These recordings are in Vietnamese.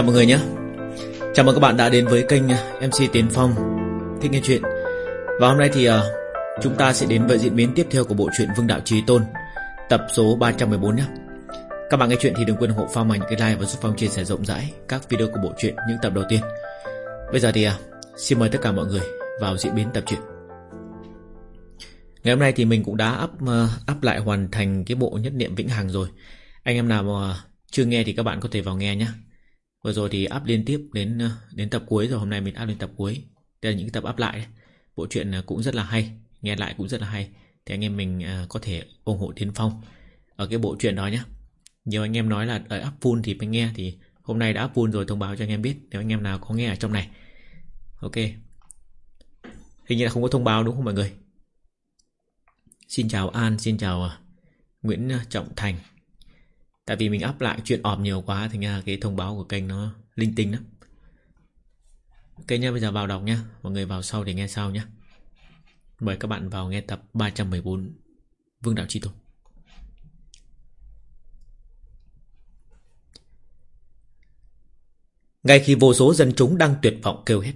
Chào mọi người nhé. Chào mừng các bạn đã đến với kênh à, MC Tiến Phong. Thích nghe chuyện. Và hôm nay thì uh, chúng ta sẽ đến với diễn biến tiếp theo của bộ truyện Vương Đạo Trí Tôn Tập số 314 nhé. Các bạn nghe chuyện thì đừng quên ủng hộ Phong bằng những cái like và giúp Phong chia sẻ rộng rãi các video của bộ truyện những tập đầu tiên. Bây giờ thì uh, xin mời tất cả mọi người vào diễn biến tập truyện. Ngày hôm nay thì mình cũng đã up, uh, up lại hoàn thành cái bộ nhất niệm vĩnh hằng rồi. Anh em nào mà chưa nghe thì các bạn có thể vào nghe nhé. Vừa rồi thì up liên tiếp đến ờ, đến tập cuối rồi, Hôm nay mình up lên tập cuối. Đây là những tập up lại đấy. Bộ truyện ờ, cũng rất là hay, Nghe lại cũng rất là hay. Thì anh em mình ờ, có thể ủng hộ Thiên Phong Ở cái bộ truyện đó nhé Nhiều anh em nói là ở up full thì phải nghe, Thì hôm nay đã up full rồi, thông báo cho anh em biết, Nếu anh em nào có nghe ở trong này. Ok. Hình như là không có thông báo đúng không mọi người? Xin chào An, Xin chào Nguyễn Trọng Thành. Tại vì mình up lại chuyện ọp nhiều quá Thì ra cái thông báo của kênh nó linh tinh lắm. Ok nha bây giờ vào đọc nha Mọi người vào sau để nghe sau nhé Mời các bạn vào nghe tập 314 Vương Đạo Chi Tôn Ngay khi vô số dân chúng đang tuyệt vọng kêu hết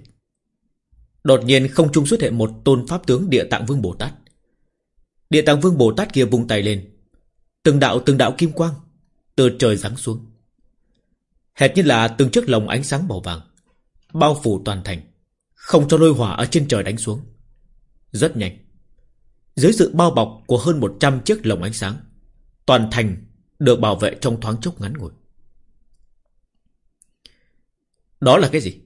Đột nhiên không trung xuất hiện một tôn pháp tướng Địa Tạng Vương Bồ Tát. Địa Tạng Vương Bồ Tát kia vung tay lên. Từng đạo từng đạo kim quang từ trời giáng xuống. Hệt như là từng chiếc lồng ánh sáng màu vàng, bao phủ toàn thành, không cho lôi hỏa ở trên trời đánh xuống. Rất nhanh. Dưới sự bao bọc của hơn 100 chiếc lồng ánh sáng, toàn thành được bảo vệ trong thoáng chốc ngắn ngủi. Đó là cái gì?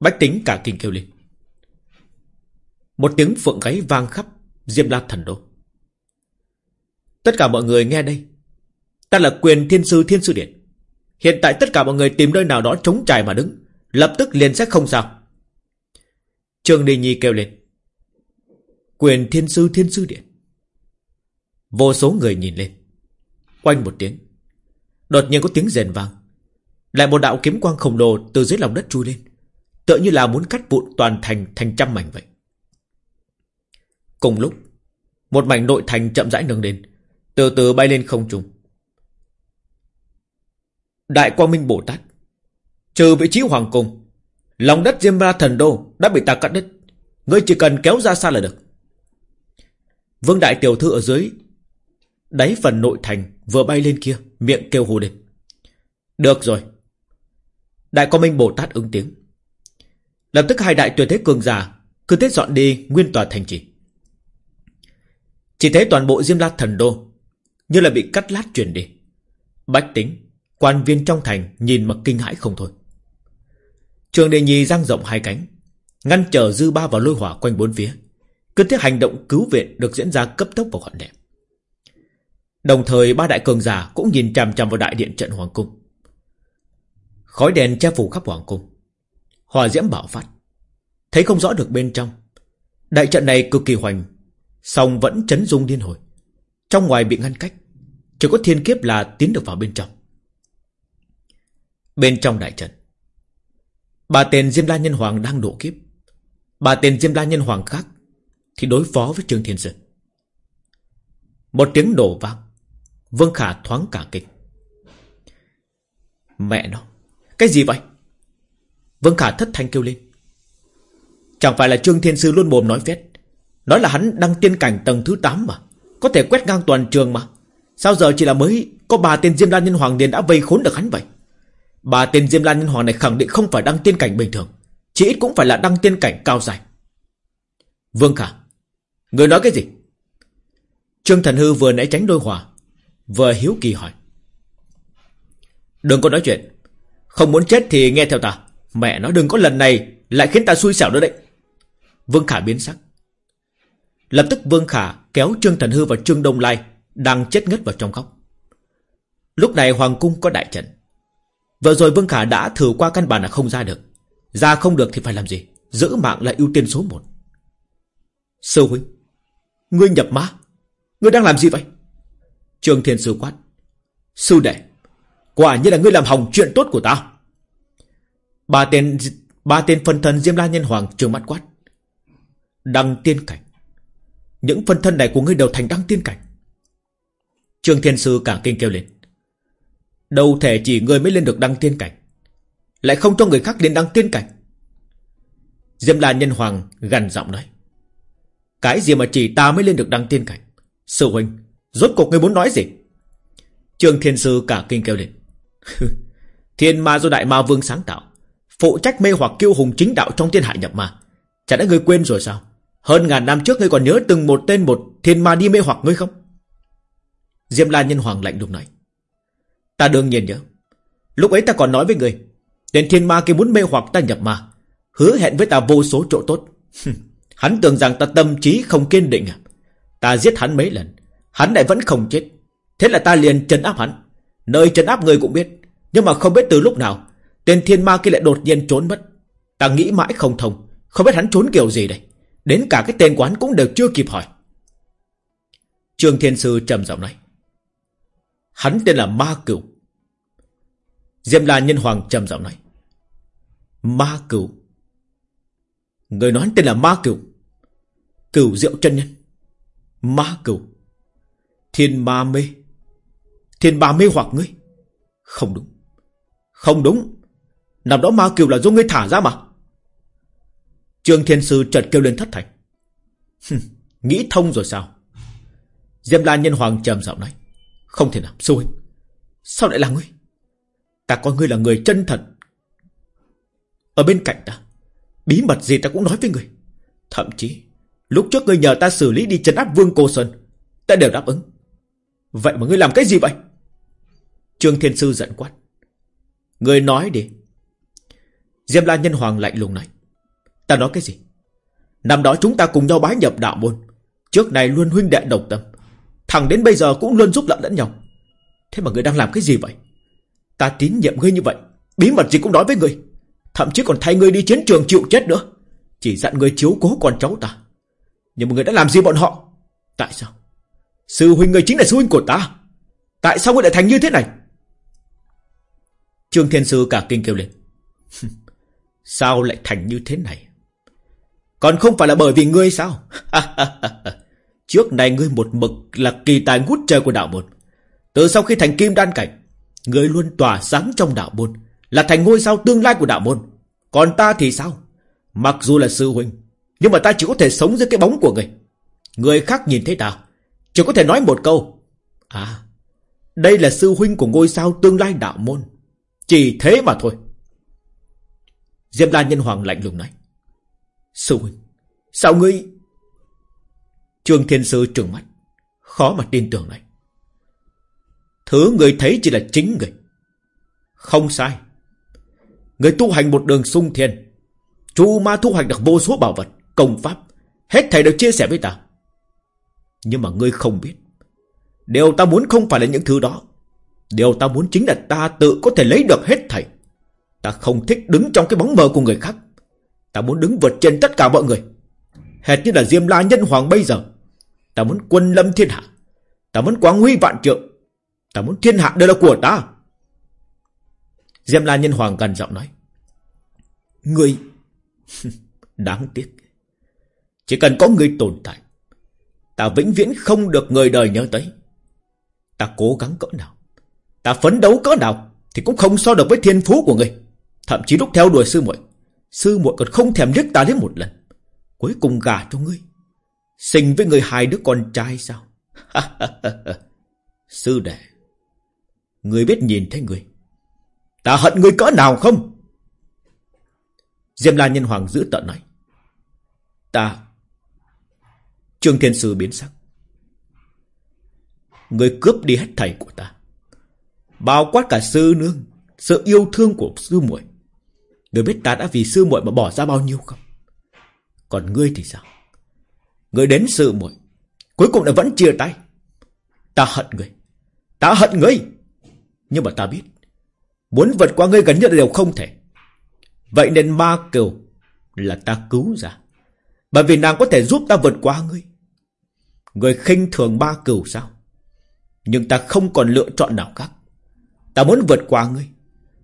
Bách tính cả kinh kêu lên. Một tiếng phượng gáy vang khắp Diêm La thần đô. Tất cả mọi người nghe đây Ta là quyền thiên sư thiên sư điện. Hiện tại tất cả mọi người tìm nơi nào đó chống trải mà đứng, Lập tức liền sẽ không sao. Trương Đi Nhi kêu lên. Quyền thiên sư thiên sư điện. Vô số người nhìn lên. Quanh một tiếng, Đột nhiên có tiếng rền vang. Lại một đạo kiếm quang khổng lồ từ dưới lòng đất chui lên, Tựa như là muốn cắt vụn toàn thành thành trăm mảnh vậy. Cùng lúc, Một mảnh nội thành chậm rãi nâng lên, Từ từ bay lên không trung. Đại Quang Minh Bồ Tát. Trừ vị trí hoàng cung, Lòng đất Diêm La Thần Đô đã bị ta cắt đứt. Ngươi chỉ cần kéo ra xa là được. Vương Đại Tiểu Thư ở dưới, Đáy phần nội thành Vừa bay lên kia, Miệng kêu hù lên. Được rồi. Đại Quang Minh Bồ Tát ứng tiếng. Lập tức hai đại tuyệt thế cường giả Cứ thế dọn đi nguyên tòa thành trì. Chỉ thấy toàn bộ Diêm La Thần Đô Như là bị cắt lát chuyển đi. Bách tính Quan viên trong thành nhìn mà kinh hãi không thôi. Trường Đề nhì giang rộng hai cánh, ngăn trở dư ba và lôi hỏa quanh bốn phía. Cứ thế hành động cứu viện được diễn ra cấp tốc và gọn đẹp. Đồng thời ba đại cường giả cũng nhìn chằm chằm vào đại điện trận hoàng cung. Khói đèn che phủ khắp hoàng cung. Hòa diễm bạo phát. Thấy không rõ được bên trong. Đại trận này cực kỳ hoành, song vẫn chấn dung điên hồi. Trong ngoài bị ngăn cách, chỉ có thiên kiếp là tiến được vào bên trong. Bên trong đại trận. Ba tên Diêm La Nhân Hoàng đang độ kiếp. Ba tên Diêm La Nhân Hoàng khác Thì đối phó với Trương Thiên Sơn. Một tiếng đổ vang. Vương Khả thoáng cả kinh. Mẹ nó, Cái gì vậy? Vương Khả thất thanh kêu lên. Chẳng phải là Trương Thiên Sư luôn mồm nói phét. Nói là hắn đăng tiên cảnh tầng thứ 8 mà. Có thể quét ngang toàn trường mà. Sao giờ chỉ là mới Có ba tên Diêm La Nhân Hoàng liền đã vây khốn được hắn vậy? Ba tên Diêm Lan Nhân Hoàng này khẳng định không phải đăng tiên cảnh bình thường Chỉ ít cũng phải là đăng tiên cảnh cao dài. Vương Khả, Người nói cái gì? Trương Thần Hư vừa nãy tránh đôi hòa, Vừa hiếu kỳ hỏi. Đừng có nói chuyện, Không muốn chết thì nghe theo ta. Mẹ nó đừng có lần này Lại khiến ta xui xẻo nữa đấy. Vương Khả biến sắc. Lập tức Vương Khả kéo Trương Thần Hư và Trương Đông Lai Đang chết ngất vào trong góc. Lúc này Hoàng Cung có đại trận. Vừa rồi Vương Khả đã thử qua căn bản là không ra được. Ra không được thì phải làm gì? Giữ mạng là ưu tiên số một. Sư huynh, Ngươi nhập mã Ngươi đang làm gì vậy? Trường Thiên Sư quát. Sư đệ, Quả như là ngươi làm hỏng chuyện tốt của ta. Ba tên Ba tên phân thân Diêm La Nhân Hoàng trường mắt quát. Đăng tiên cảnh. Những phân thân này của ngươi đều thành đăng tiên cảnh. Trương Thiên Sư cả kinh kêu lên. Đâu thể chỉ người mới lên được đăng tiên cảnh. Lại không cho người khác lên đăng tiên cảnh. Diêm La Nhân Hoàng gần giọng nói. Cái gì mà chỉ ta mới lên được đăng tiên cảnh? Sư huynh, Rốt cuộc người muốn nói gì? Trường Thiên Sư cả kinh kêu lên. Thiên ma do Đại Ma Vương sáng tạo. Phụ trách mê hoặc kiêu hùng chính đạo trong thiên hạ nhập ma. Chả đã ngươi quên rồi sao? Hơn ngàn năm trước ngươi còn nhớ từng một tên một thiên ma đi mê hoặc ngươi không? Diêm La Nhân Hoàng lạnh lùng nói. Ta đương nhiên nhớ. Lúc ấy ta còn nói với người, Tên thiên ma kia muốn mê hoặc ta nhập ma Hứa hẹn với ta vô số chỗ tốt. Hắn tưởng rằng ta tâm trí không kiên định à? Ta giết hắn mấy lần Hắn lại vẫn không chết. Thế là ta liền trấn áp hắn. Nơi trấn áp người cũng biết Nhưng mà không biết từ lúc nào Tên thiên ma kia lại đột nhiên trốn mất. Ta nghĩ mãi không thông Không biết hắn trốn kiểu gì đây. Đến cả cái tên quán cũng đều chưa kịp hỏi. Trương Thiên Sư trầm giọng nói Hắn tên là Ma Cửu. Diêm La Nhân Hoàng trầm giọng nói, Ma Cửu. Người nói tên là Ma Cửu. Cửu Diệu chân Nhân. Ma Cửu. Thiên Ma Mê. Thiên Ma Mê hoặc ngươi. Không đúng. Không đúng. Năm đó Ma Cửu là do ngươi thả ra mà. Trương Thiên Sư chợt kêu lên thất thành. Nghĩ thông rồi sao? Diêm La Nhân Hoàng trầm giọng nói không thể nào, sư huynh. Sao lại là ngươi? Ta coi ngươi là người chân thật. Ở bên cạnh ta, Bí mật gì ta cũng nói với người. Thậm chí, Lúc trước ngươi nhờ ta xử lý đi trấn áp Vương Cô Sơn, Ta đều đáp ứng. Vậy mà ngươi làm cái gì vậy? Trương Thiên Sư giận quát. Ngươi nói đi. Diêm La Nhân Hoàng lạnh lùng này. Ta nói cái gì? Năm đó chúng ta cùng nhau bái nhập đạo môn. Trước này luôn huynh đệ độc tâm. Thằng đến bây giờ cũng luôn giúp lận lẫn nhau. Thế mà ngươi đang làm cái gì vậy? Ta tín nhiệm ngươi như vậy, Bí mật gì cũng nói với ngươi Thậm chí còn thay ngươi đi chiến trường chịu chết nữa. Chỉ dặn ngươi chiếu cố con cháu ta. Nhưng mà ngươi đã làm gì bọn họ? Tại sao? Sư huynh ngươi chính là sư huynh của ta. Tại sao ngươi lại thành như thế này? Trương Thiên Sư cả kinh kêu lên. Sao lại thành như thế này? Còn không phải là bởi vì ngươi sao? Trước này ngươi một mực là kỳ tài ngút trời của đạo môn. Từ sau khi thành kim đan cảnh, Ngươi luôn tỏa sáng trong đạo môn, Là thành ngôi sao tương lai của đạo môn. Còn ta thì sao? Mặc dù là sư huynh, Nhưng mà ta chỉ có thể sống dưới cái bóng của ngươi. Người khác nhìn thấy ta, Chỉ có thể nói một câu. À Đây là sư huynh của ngôi sao tương lai đạo môn. Chỉ thế mà thôi. Diệp La Nhân Hoàng lạnh lùng nói, Sư huynh, Sao ngươi Trương Thiên Sư trừng mắt. Khó mà tin tưởng này. Thứ người thấy chỉ là chính người. Không sai. Người tu hành một đường sung thiên Chu ma thu hoạch được vô số bảo vật, Công pháp. Hết thầy đều chia sẻ với ta. Nhưng mà ngươi không biết. Điều ta muốn không phải là những thứ đó. Điều ta muốn chính là ta tự có thể lấy được hết thầy. Ta không thích đứng trong cái bóng mờ của người khác. Ta muốn đứng vượt trên tất cả mọi người. Hệt như là Diêm La Nhân Hoàng bây giờ. Ta muốn quân lâm thiên hạ. Ta muốn quang huy vạn trượng. Ta muốn thiên hạ đây là của ta. Diêm La Nhân Hoàng gần giọng nói. Người, Đáng tiếc. Chỉ cần có người tồn tại, Ta vĩnh viễn không được người đời nhớ tới. Ta cố gắng cỡ nào, Ta phấn đấu cỡ nào Thì cũng không so được với thiên phú của người. Thậm chí lúc theo đuổi sư muội Sư muội còn không thèm liếc ta đến một lần. Cuối cùng gả cho ngươi. Sinh với người hai đứa con trai sao? Sư đệ, người biết nhìn thấy người. Ta hận người cỡ nào không? Diêm La Nhân Hoàng giữ tận nói Ta, Trương Thiên Sư biến sắc. Người cướp đi hết thầy của ta, Bao quát cả sư nương, Sự yêu thương của sư muội. Người biết ta đã vì sư muội mà bỏ ra bao nhiêu không? Còn ngươi thì sao? Người đến sự muội. Cuối cùng là vẫn chia tay. Ta hận người, Ta hận người, Nhưng mà ta biết Muốn vượt qua ngươi gần như là đều không thể. Vậy nên ma kiều Là ta cứu ra. Bởi vì nàng có thể giúp ta vượt qua ngươi. Người khinh thường ma cửu sao? Nhưng ta không còn lựa chọn nào khác. Ta muốn vượt qua ngươi.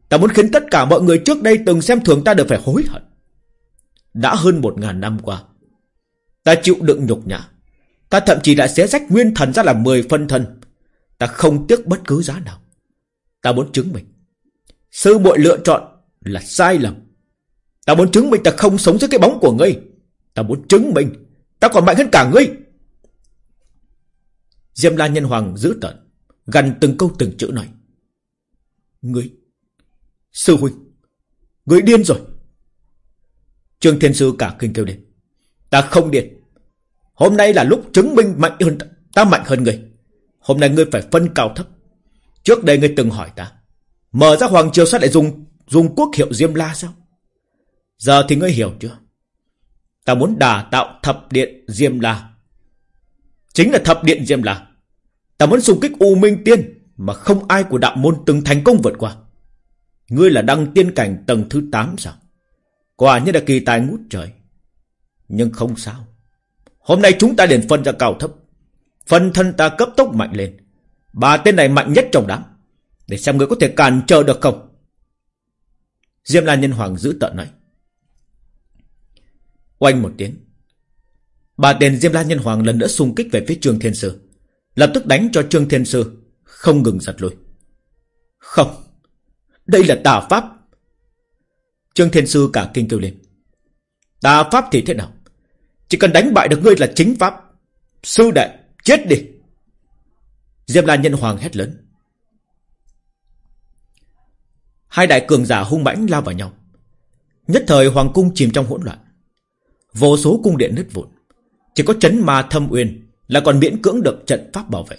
Ta muốn khiến tất cả mọi người trước đây từng xem thường ta đều phải hối hận. Đã hơn một ngàn năm qua, ta chịu đựng nhục nhã. Ta thậm chí đã xé rách nguyên thần ra là mười phân thân. Ta không tiếc bất cứ giá nào. Ta muốn chứng minh. Sư muội lựa chọn là sai lầm. Ta muốn chứng minh ta không sống dưới cái bóng của ngươi. Ta muốn chứng minh. Ta còn mạnh hơn cả ngươi. Diêm la nhân hoàng giữ tận Gần từng câu từng chữ nói. Ngươi, Sư huynh, Ngươi điên rồi. Trương Thiên Sư cả kinh kêu lên. Ta không điên. Hôm nay là lúc chứng minh mạnh hơn ta, ta mạnh hơn người. Hôm nay ngươi phải phân cao thấp. Trước đây ngươi từng hỏi ta Mở ra Hoàng Triều sao lại dùng Dùng quốc hiệu Diêm La sao? Giờ thì ngươi hiểu chưa? Ta muốn đà tạo thập điện Diêm La. Chính là thập điện Diêm La. Ta muốn xung kích U Minh Tiên Mà không ai của đạo môn từng thành công vượt qua. Ngươi là đăng tiên cảnh tầng thứ 8 sao? Quả như là kỳ tài ngút trời. Nhưng không sao. Hôm nay chúng ta liền phân ra cao thấp. Phần thân ta cấp tốc mạnh lên. Ba tên này mạnh nhất trong đám. Để xem người có thể cản trở được không. Diêm La Nhân Hoàng giữ tận nói. Oanh một tiếng. Ba tên Diêm La Nhân Hoàng lần nữa xung kích về phía Trương Thiên Sư. Lập tức đánh cho Trương Thiên Sư Không ngừng giật lùi Không. Đây là tà pháp. Trương Thiên Sư cả kinh kêu lên. Tà pháp thì thế nào? Chỉ cần đánh bại được ngươi là chính pháp. Sư đệ, chết đi. Diêm La Nhân Hoàng hét lớn. Hai đại cường giả hung mãnh lao vào nhau. Nhất thời Hoàng cung chìm trong hỗn loạn. Vô số cung điện nứt vụn. Chỉ có chấn ma thâm uyên Là còn miễn cưỡng được trận pháp bảo vệ.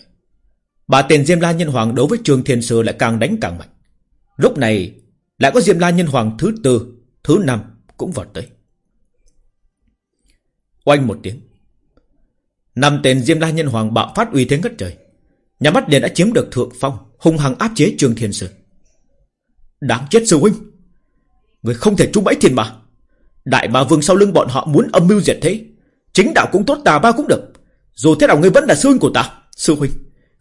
Bà tiền Diêm La Nhân Hoàng đối với Trường Thiên Sư lại càng đánh càng mạnh. Lúc này, Lại có Diêm La Nhân Hoàng thứ tư, Thứ năm cũng vọt tới. Oanh một tiếng. Năm tên Diêm La Nhân Hoàng bạo phát uy thế ngất trời. Nhà mắt liền đã chiếm được thượng phong, Hung hăng áp chế Trường Thiên Sư Đáng chết sư huynh. Người không thể trung bẫy thiên mà Đại ma vương sau lưng bọn họ muốn âm mưu diệt thế. Chính đạo cũng tốt, tà ba cũng được. Dù thế nào ngươi vẫn là sư huynh của ta. Sư huynh,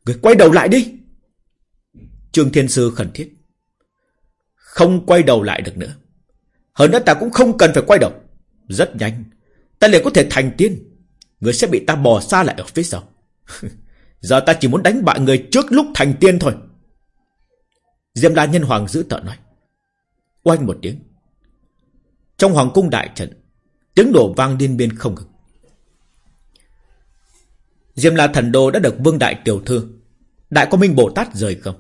Người quay đầu lại đi. Trương Thiên Sư khẩn thiết. Không quay đầu lại được nữa. Hơn nữa ta cũng không cần phải quay đầu. Rất nhanh Ta liền có thể thành tiên. Người sẽ bị ta bỏ xa lại ở phía sau. Giờ ta chỉ muốn đánh bại người trước lúc thành tiên thôi. Diêm La Nhân Hoàng giữ tợ nói. Oanh một tiếng. Trong Hoàng cung đại trận, Tiếng đổ vang điên biên không ngừng. Diêm La Thần Đô đã được Vương Đại Tiểu Thư, Đại Quang Minh Bồ Tát rời không?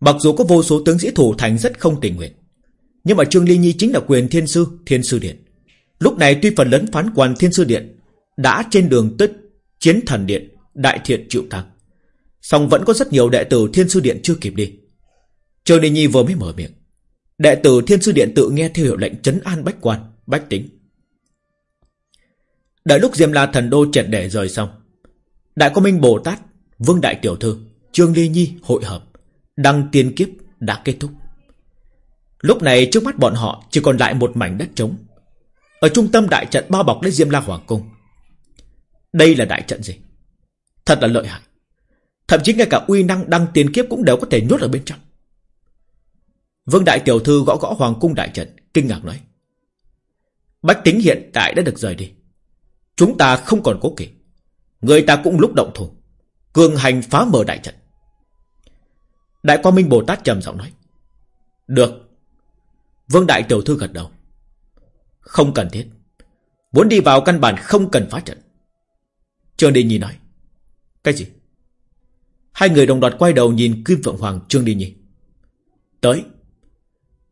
Mặc dù có vô số tướng sĩ thủ thành rất không tình nguyện, Nhưng mà Trương Ly Nhi chính là quyền thiên sư Thiên sư Điện. Lúc này tuy phần lớn phán quan Thiên sư Điện Đã trên đường tới Chiến thần Điện, Đại thiện chịu thắng song vẫn có rất nhiều đệ tử Thiên sư Điện chưa kịp đi. Trương Đình Nhi vừa mới mở miệng. Đệ tử Thiên sư Điện tự nghe theo hiệu lệnh chấn an bách quan, Bách tính. Đợi lúc Diêm La Thần Đô triệt để rời xong, Đại Quang Minh Bồ Tát, Vương Đại Tiểu Thư, Trương Ly Nhi hội hợp, Đăng tiên kiếp đã kết thúc. Lúc này trước mắt bọn họ Chỉ còn lại một mảnh đất trống ở trung tâm đại trận bao bọc lấy Diêm La Hoàng Cung. Đây là đại trận gì? Thật là lợi hại. Thậm chí ngay cả uy năng đăng tiên kiếp Cũng đều có thể nhốt ở bên trong. Vương Đại Tiểu Thư gõ gõ Hoàng Cung đại trận, Kinh ngạc nói. Bách tính hiện tại đã được rời đi. Chúng ta không còn cố kỵ. Người ta cũng lúc động thủ. Cường hành phá mở đại trận. Đại Quang Minh Bồ Tát trầm giọng nói. Được. Vương Đại Tiểu Thư gật đầu. Không cần thiết. Muốn đi vào căn bản không cần phá trận. Trương Đi Nhi nói. Cái gì? Hai người đồng loạt quay đầu nhìn Kim Phượng Hoàng, Trương Đi Nhi. Tới.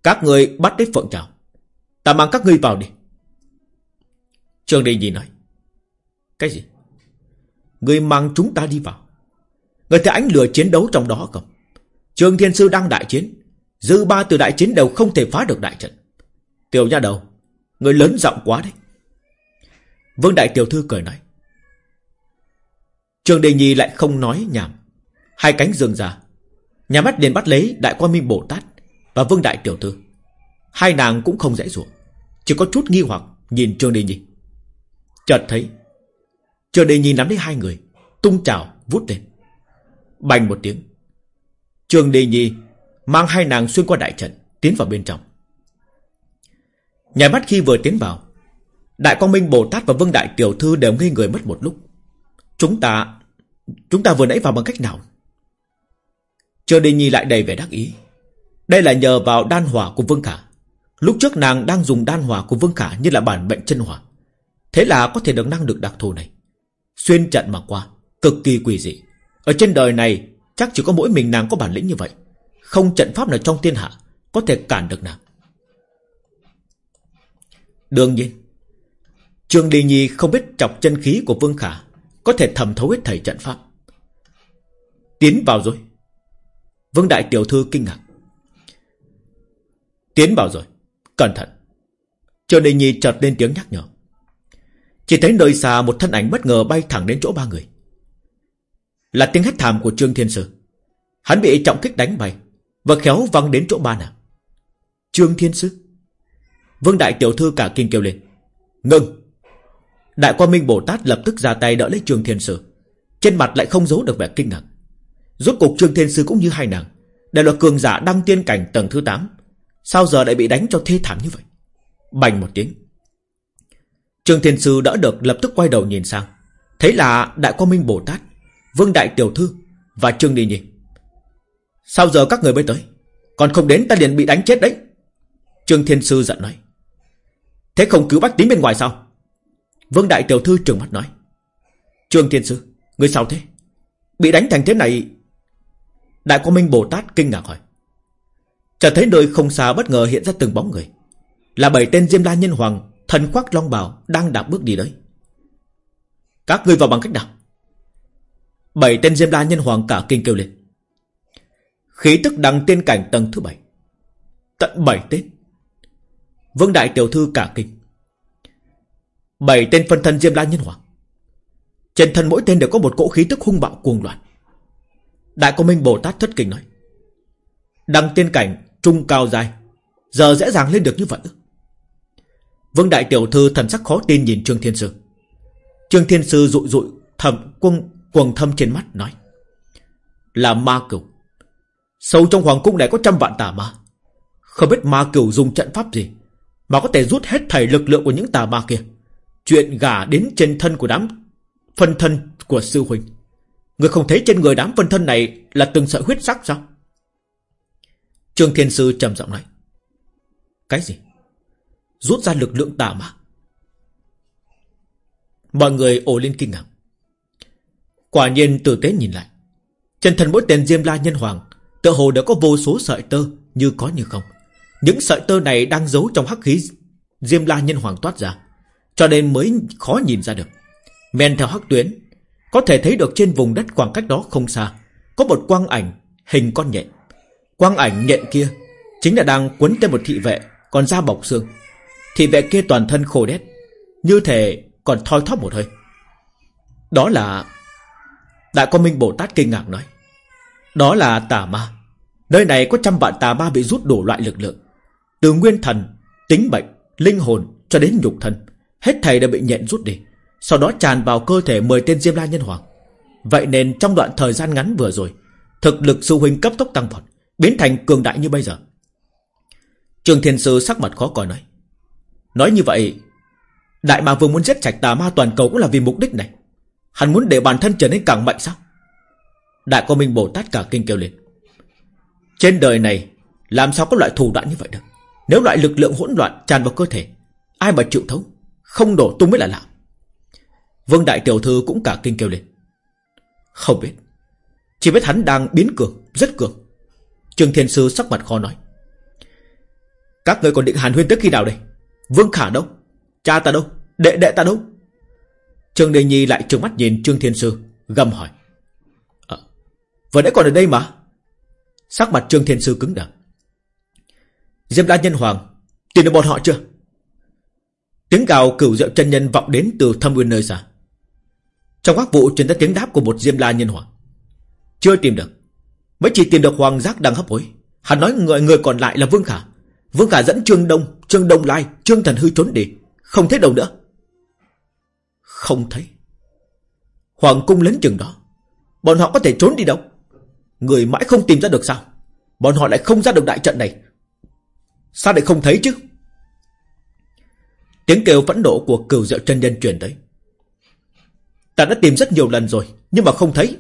Các người bắt đến Phượng Trào. Ta mang các ngươi vào đi. Trương Đi Nhi nói. Cái gì? Người mang chúng ta đi vào. Người thấy ánh lửa chiến đấu trong đó không? Trường Thiên Sư đang đại chiến. Dư ba từ đại chiến đều không thể phá được đại trận. Tiểu nha đầu Người lớn giọng quá đấy. Vương Đại Tiểu Thư cười nói. Trường Đề Nhi lại không nói nhảm. Hai cánh dường ra. Nhà mắt liền bắt lấy Đại Quan Minh Bồ Tát Và Vương Đại Tiểu Thư. Hai nàng cũng không dễ dụa Chỉ có chút nghi hoặc nhìn Trường Đề Nhi Chợt thấy, Trường Đề Nhi nắm lấy hai người, Tung chảo vút lên. Bành một tiếng. Trường Đề Nhi mang hai nàng xuyên qua đại trận, tiến vào bên trong. Nhà mắt khi vừa tiến vào, Đại Quang Minh Bồ Tát và Vương Đại Tiểu Thư đều ngây người mất một lúc. Chúng ta, chúng ta vừa nãy vào bằng cách nào? Chưa đi Nhi lại đầy vẻ đắc ý. Đây là nhờ vào đan hỏa của Vương Khả. Lúc trước nàng đang dùng đan hỏa của Vương Khả Như là bản mệnh chân hỏa. Thế là có thể được năng được đặc thù này. Xuyên trận mà qua Cực kỳ quỷ dị. Ở trên đời này chắc chỉ có mỗi mình nàng có bản lĩnh như vậy. Không trận pháp nào trong thiên hạ Có thể cản được nàng. Đương nhiên, Trương Đi Nhi không biết chọc chân khí của Vương Khả Có thể thầm thấu hết thầy trận pháp. Tiến vào rồi. Vương Đại Tiểu Thư kinh ngạc. Tiến vào rồi. Cẩn thận. Trương Đi Nhi chợt lên tiếng nhắc nhở. Chỉ thấy nơi xa một thân ảnh bất ngờ bay thẳng đến chỗ ba người. Là tiếng hét thảm của Trương Thiên Sư. Hắn bị trọng kích đánh bay Và khéo văng đến chỗ ba nàng. Trương Thiên Sư? Vương Đại Tiểu Thư cả kinh kêu lên. Ngừng! Đại Quang Minh Bồ Tát lập tức ra tay đỡ lấy Trương Thiên Sư. Trên mặt lại không giấu được vẻ kinh ngạc. Rốt cục Trương Thiên Sư cũng như hai nàng Đều là cường giả đăng tiên cảnh tầng thứ 8 Sao giờ lại bị đánh cho thê thảm như vậy? Bành một tiếng. Trương Thiên Sư đỡ được lập tức quay đầu nhìn sang. Thấy là Đại Quang Minh Bồ Tát, Vương Đại Tiểu Thư Và Trương Đi Nhi Sao giờ các người mới tới? Còn không đến ta liền bị đánh chết đấy. Trương Thiên Sư giận nói. Thế không cứu bách tính bên ngoài sao? Vương Đại Tiểu Thư trừng mắt nói. Trương Thiên Sư, Người sao thế? Bị đánh thành thế này, Đại Quang Minh Bồ Tát kinh ngạc hỏi. Chợt thấy nơi không xa bất ngờ hiện ra từng bóng người. Là bảy tên Diêm La Nhân Hoàng, Thần khoác long bào Đang đạp bước đi đấy Các ngươi vào bằng cách nào? Bảy tên Diêm La Nhân Hoàng cả kinh kêu lên. Khí tức đằng tiên cảnh tầng thứ bảy. Tận bảy tên. Vương Đại Tiểu Thư cả kinh. Bảy tên phân thân Diêm La Nhân Hoàng. Trên thân mỗi tên đều có một cỗ khí tức hung bạo cuồng loạn. Đại Công Minh Bồ Tát thất kinh nói. Đăng tiên cảnh Trung cao dài Giờ dễ dàng lên được như vậy Vương Đại Tiểu Thư thần sắc khó tin nhìn Trương Thiên Sư. Trương Thiên Sư rụi rụi thầm quần, quần thâm trên mắt nói. Là ma cửu. Sâu trong hoàng cung này có trăm vạn tà ma. Không biết ma cửu dùng trận pháp gì mà có thể rút hết thảy lực lượng của những tà ma kia. Chuyện gả đến trên thân của đám Phân thân của sư huynh. Người không thấy trên người đám phân thân này Là từng sợi huyết sắc sao? Trương Thiên Sư trầm giọng nói. Cái gì? Rút ra lực lượng tà ma. Mọi người ồ lên kinh ngạc. Quả nhiên tử tế nhìn lại. Chân thân mỗi tên Diêm La Nhân Hoàng Tự hồ đã có vô số sợi tơ Như có như không. Những sợi tơ này đang giấu trong hắc khí Diêm La Nhân Hoàng toát ra, Cho nên mới khó nhìn ra được. Men theo hắc tuyến, Có thể thấy được trên vùng đất khoảng cách đó không xa, Có một quang ảnh hình con nhện. Quang ảnh nhện kia Chính là đang quấn tên một thị vệ, Còn da bọc xương. Thị vệ kia toàn thân khô đét, Như thể còn thoi thóp một hơi. Đó là, Đại con minh Bồ Tát kinh ngạc nói, Đó là tà ma. Nơi này có trăm vạn tà ma bị rút đủ loại lực lượng. Từ nguyên thần Tính bệnh, linh hồn cho đến nhục thân Hết thầy đã bị nhện rút đi Sau đó tràn vào cơ thể 10 tên Diêm La Nhân Hoàng. Vậy nên trong đoạn thời gian ngắn vừa rồi Thực lực sư huynh cấp tốc tăng vọt Biến thành cường đại như bây giờ. Trường Thiên Sư sắc mặt khó coi nói Nói như vậy Đại Ma Vương muốn giết sạch tà ma toàn cầu Cũng là vì mục đích này. Hắn muốn để bản thân trở nên càng mạnh sao? Đại Quang Minh Bồ Tát cả kinh kêu lên Trên đời này Làm sao có loại thủ đoạn như vậy được? Nếu loại lực lượng hỗn loạn tràn vào cơ thể Ai mà chịu thấu? Không đổ tung mới là lạ. Vương Đại Tiểu Thư cũng cả kinh kêu lên. Không biết. Chỉ biết hắn đang biến cường Rất cường. Trương Thiên Sư sắc mặt khó nói. Các người còn định hàn huyên tới khi nào đây? Vương Khả đâu? Cha ta đâu? Đệ đệ ta đâu? Trương Đề Nhi lại trừng mắt nhìn Trương Thiên Sư Gầm hỏi. À, Vừa nãy còn ở đây mà. Sắc mặt Trương Thiên Sư cứng đờ. Diêm La Nhân Hoàng, Tìm được bọn họ chưa? Tiếng gào cửu diệu chân nhân vọng đến từ thâm nguyên nơi xa. Trong các vụ truyền ra tiếng đáp của một Diêm La Nhân Hoàng, Chưa tìm được. Mới chỉ tìm được Hoàng Giác đang hấp hối. Hắn nói người người còn lại là Vương Khả. Vương Khả dẫn Trương Đông Trương Đông Lai, Trương Thần Hư trốn đi. Không thấy đâu nữa. Không thấy. Hoàng cung lớn chừng đó. Bọn họ có thể trốn đi đâu? Người mãi không tìm ra được sao? Bọn họ lại không ra được đại trận này. Sao lại không thấy chứ? Tiếng kêu phẫn nộ của cửu diệu chân nhân truyền tới. Ta đã tìm rất nhiều lần rồi, Nhưng mà không thấy.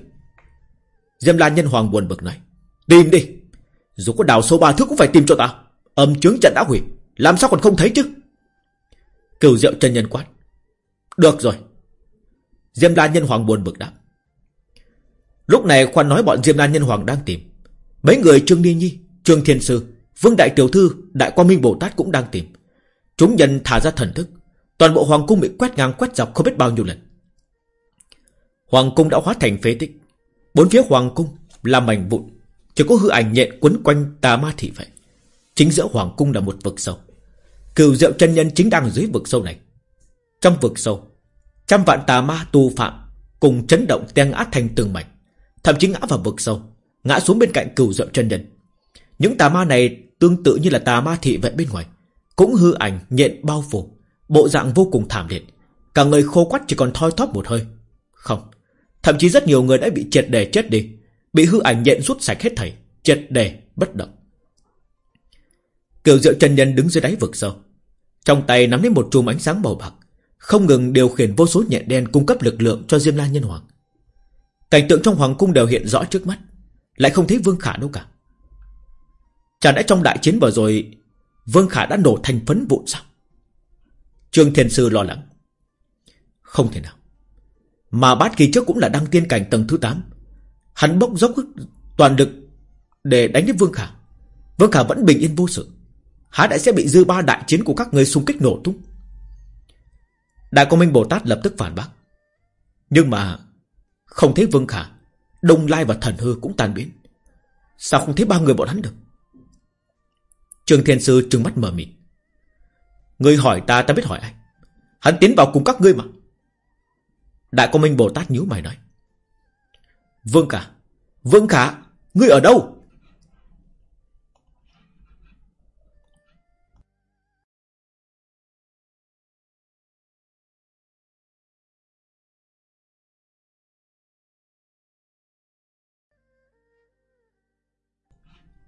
Diêm La Nhân Hoàng buồn bực nói, Tìm đi, Dù có đào sâu ba thước cũng phải tìm cho ta. Âm chướng trận đã hủy, Làm sao còn không thấy chứ? Cửu diệu chân nhân quát, Được rồi. Diêm la nhân hoàng buồn bực đáp, Lúc này khoan nói bọn Diêm la nhân hoàng đang tìm. Mấy người Trương Ni Nhi, Trương Thiên Sư Vương Đại Tiểu Thư, Đại Quang Minh Bồ Tát cũng đang tìm. Chúng nhân thả ra thần thức. Toàn bộ hoàng cung bị quét ngang, quét dọc không biết bao nhiêu lần. Hoàng cung đã hóa thành phế tích. Bốn phía hoàng cung là mảnh vụn. Chỉ có hư ảnh nhện quấn quanh tà ma thị vậy. Chính giữa hoàng cung là một vực sâu. Cửu diệu chân nhân chính đang dưới vực sâu này. Trong vực sâu, Trăm vạn tà ma tu phạm Cùng chấn động ten át thành từng mảnh. Thậm chí ngã vào vực sâu, Ngã xuống bên cạnh cửu diệu chân nhân. Những tà ma này tương tự như là tà ma thị vệ bên ngoài, Cũng hư ảnh nhện bao phủ, Bộ dạng vô cùng thảm liệt. Cả người khô quắt chỉ còn thoi thóp một hơi. Không, Thậm chí rất nhiều người đã bị triệt đề chết đi, Bị hư ảnh nhện rút sạch hết thảy, Triệt đề bất động. Kiều Diệu chân nhân đứng dưới đáy vực sâu, Trong tay nắm lấy một chùm ánh sáng màu bạc, Không ngừng điều khiển vô số nhện đen Cung cấp lực lượng cho Diêm La Nhân Hoàng. Cảnh tượng trong Hoàng cung đều hiện rõ trước mắt, Lại không thấy Vương Khả đâu cả chả lẽ trong đại chiến vừa rồi, Vương Khả đã nổ thành phấn vụn sao? Trương Thiên Sư lo lắng. Không thể nào. Mà bát kỳ trước cũng là đăng tiên cảnh tầng thứ 8 Hắn bốc dốc toàn lực Để đánh đến Vương Khả. Vương Khả vẫn bình yên vô sự. Há đã sẽ bị dư ba đại chiến của các người xung kích nổ tung. Đại công minh Bồ Tát lập tức phản bác. Nhưng mà Không thấy Vương Khả, Đông Lai và Thần Hư cũng tan biến. Sao không thấy ba người bọn hắn được? Trường Thiên Sư trừng mắt mờ mịt. Ngươi hỏi ta ta biết hỏi ai? Hắn tiến vào cùng các ngươi mà. Đại công minh Bồ Tát nhíu mày nói. Vương Khả Vương Khả, Ngươi ở đâu?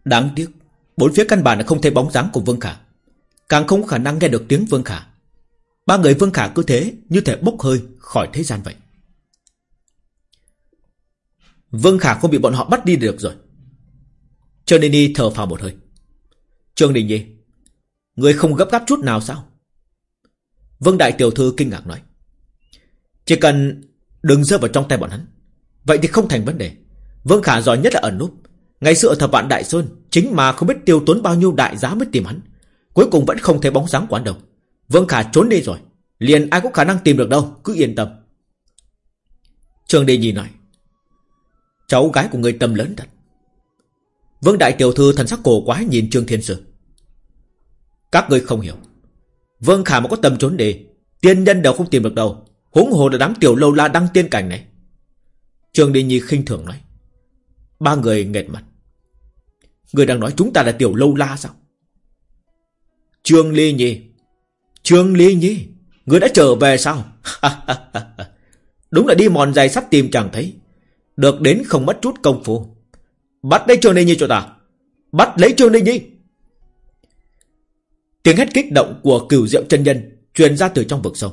Đáng tiếc Bốn phía căn bản là không thấy bóng dáng của Vương Khả. Càng không có khả năng nghe được tiếng Vương Khả. Ba người Vương Khả cứ thế, Như thể bốc hơi khỏi thế gian vậy. Vương Khả không bị bọn họ bắt đi được rồi. Trương Đình Nhi thở phào một hơi. Trương Đình Nhi, Người không gấp gáp chút nào sao? Vương Đại Tiểu Thư kinh ngạc nói. Chỉ cần đừng rơi vào trong tay bọn hắn, Vậy thì không thành vấn đề. Vương Khả giỏi nhất là ẩn núp. Ngày xưa ở thập vạn Đại Sơn, Chính mà không biết tiêu tốn bao nhiêu đại giá mới tìm hắn. Cuối cùng vẫn không thấy bóng dáng quán đâu. Vương Khả trốn đi rồi. Liền ai có khả năng tìm được đâu, Cứ yên tâm. Trường Đề Nhi nói, Cháu gái của người tâm lớn thật. Vương Đại Tiểu Thư thần sắc cổ quái nhìn Trương Thiên Sư. Các người không hiểu. Vương Khả mà có tâm trốn đi, Tiên nhân đều không tìm được đâu. Húng hồ là đám tiểu lâu la đăng tiên cảnh này. Trương Đề Nhi khinh thường nói Ba người nghẹt mặt. Người đang nói, chúng ta là tiểu lâu la sao? Trương Ly Nhi. Trương Ly Nhi, Người đã trở về sao? Đúng là đi mòn dài sắt tìm chẳng thấy. Được đến không mất chút công phu. Bắt lấy Trương Ly Nhi cho ta. Bắt lấy Trương Ly Nhi. Tiếng hét kích động của cửu diệu chân nhân Truyền ra từ trong vực sâu.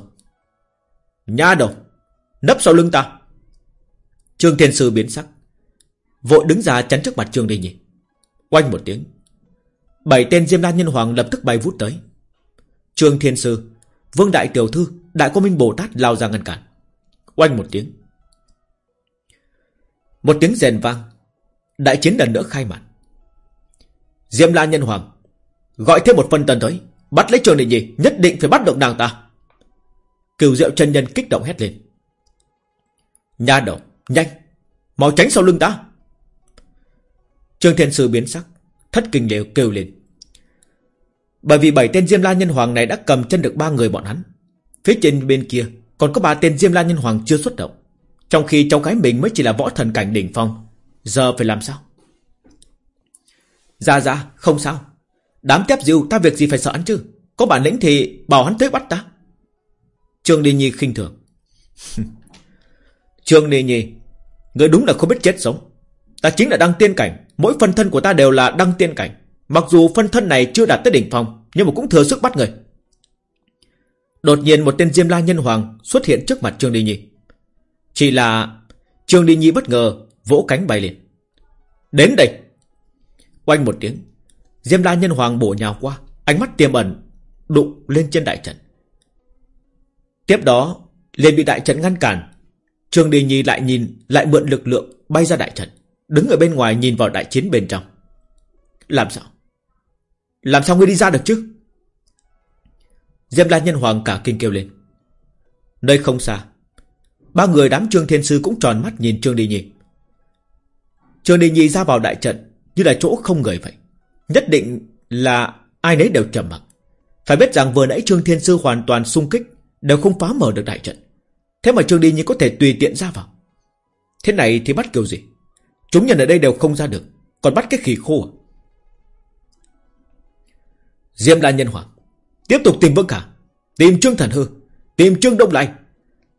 Nha đầu, Nấp sau lưng ta. Trương Thiên Sư biến sắc. Vội đứng ra chắn trước mặt Trương Đình Nhi. Oanh một tiếng. Bảy tên Diêm La Nhân Hoàng lập tức bay vút tới. Trương Thiên Sư, Vương Đại Tiểu Thư, Đại Cô Minh Bồ Tát lao ra ngăn cản. Oanh một tiếng. Một tiếng rèn vang. Đại chiến lần nữa khai màn Diêm La Nhân Hoàng Gọi thêm một phân tần tới, Bắt lấy Trương Đình Nhi, Nhất định phải bắt được nàng ta. Cửu diệu chân nhân kích động hét lên. Nha đầu, Nhanh, Mau tránh sau lưng ta. Trương Thiên Sư biến sắc, Thất kinh đều kêu lên. Bởi vì bảy tên Diêm La Nhân Hoàng này đã cầm chân được ba người bọn hắn. Phía trên bên kia Còn có ba tên Diêm La Nhân Hoàng chưa xuất động. Trong khi cháu gái mình mới chỉ là võ thần cảnh đỉnh phong, Giờ phải làm sao? Dạ dạ không sao. Đám tép diêu ta việc gì phải sợ hắn chứ? Có bản lĩnh thì bảo hắn tới bắt ta. Trương Đi Nhi khinh thường. Trương Đi Nhi Người đúng là không biết chết sống. Ta chính là đăng tiên cảnh. Mỗi phân thân của ta đều là đăng tiên cảnh. Mặc dù phân thân này chưa đạt tới đỉnh phong, Nhưng mà cũng thừa sức bắt người. Đột nhiên một tên Diêm La Nhân Hoàng Xuất hiện trước mặt Trương Đi Nhi. Chỉ là Trương Đi Nhi bất ngờ Vỗ cánh bay liền. Đến đây! Oanh một tiếng, Diêm la nhân hoàng bổ nhào qua, Ánh mắt tiềm ẩn, Đụng lên trên đại trận. Tiếp đó, liền bị đại trận ngăn cản. Trương Đi Nhi lại nhìn, Lại mượn lực lượng bay ra đại trận. Đứng ở bên ngoài nhìn vào đại chiến bên trong. Làm sao? Làm sao ngươi đi ra được chứ? Diêm la nhân hoàng cả kinh kêu lên. Nơi không xa, Ba người đám Trương Thiên Sư cũng tròn mắt nhìn Trương Đi Nhi. Trương Đi Nhi ra vào đại trận Như là chỗ không người vậy. Nhất định là ai nấy đều trầm mặc. Phải biết rằng vừa nãy Trương Thiên Sư hoàn toàn sung kích, Đều không phá mở được đại trận. Thế mà Trương Đi Nhi có thể tùy tiện ra vào. Thế này thì bắt kiểu gì? Chúng nhân ở đây đều không ra được, Còn bắt cái khỉ khô à? Diêm La Nhân Hoàng, Tiếp tục tìm Vương Khả, Tìm Trương Thần Hư, Tìm Trương Đông Lai.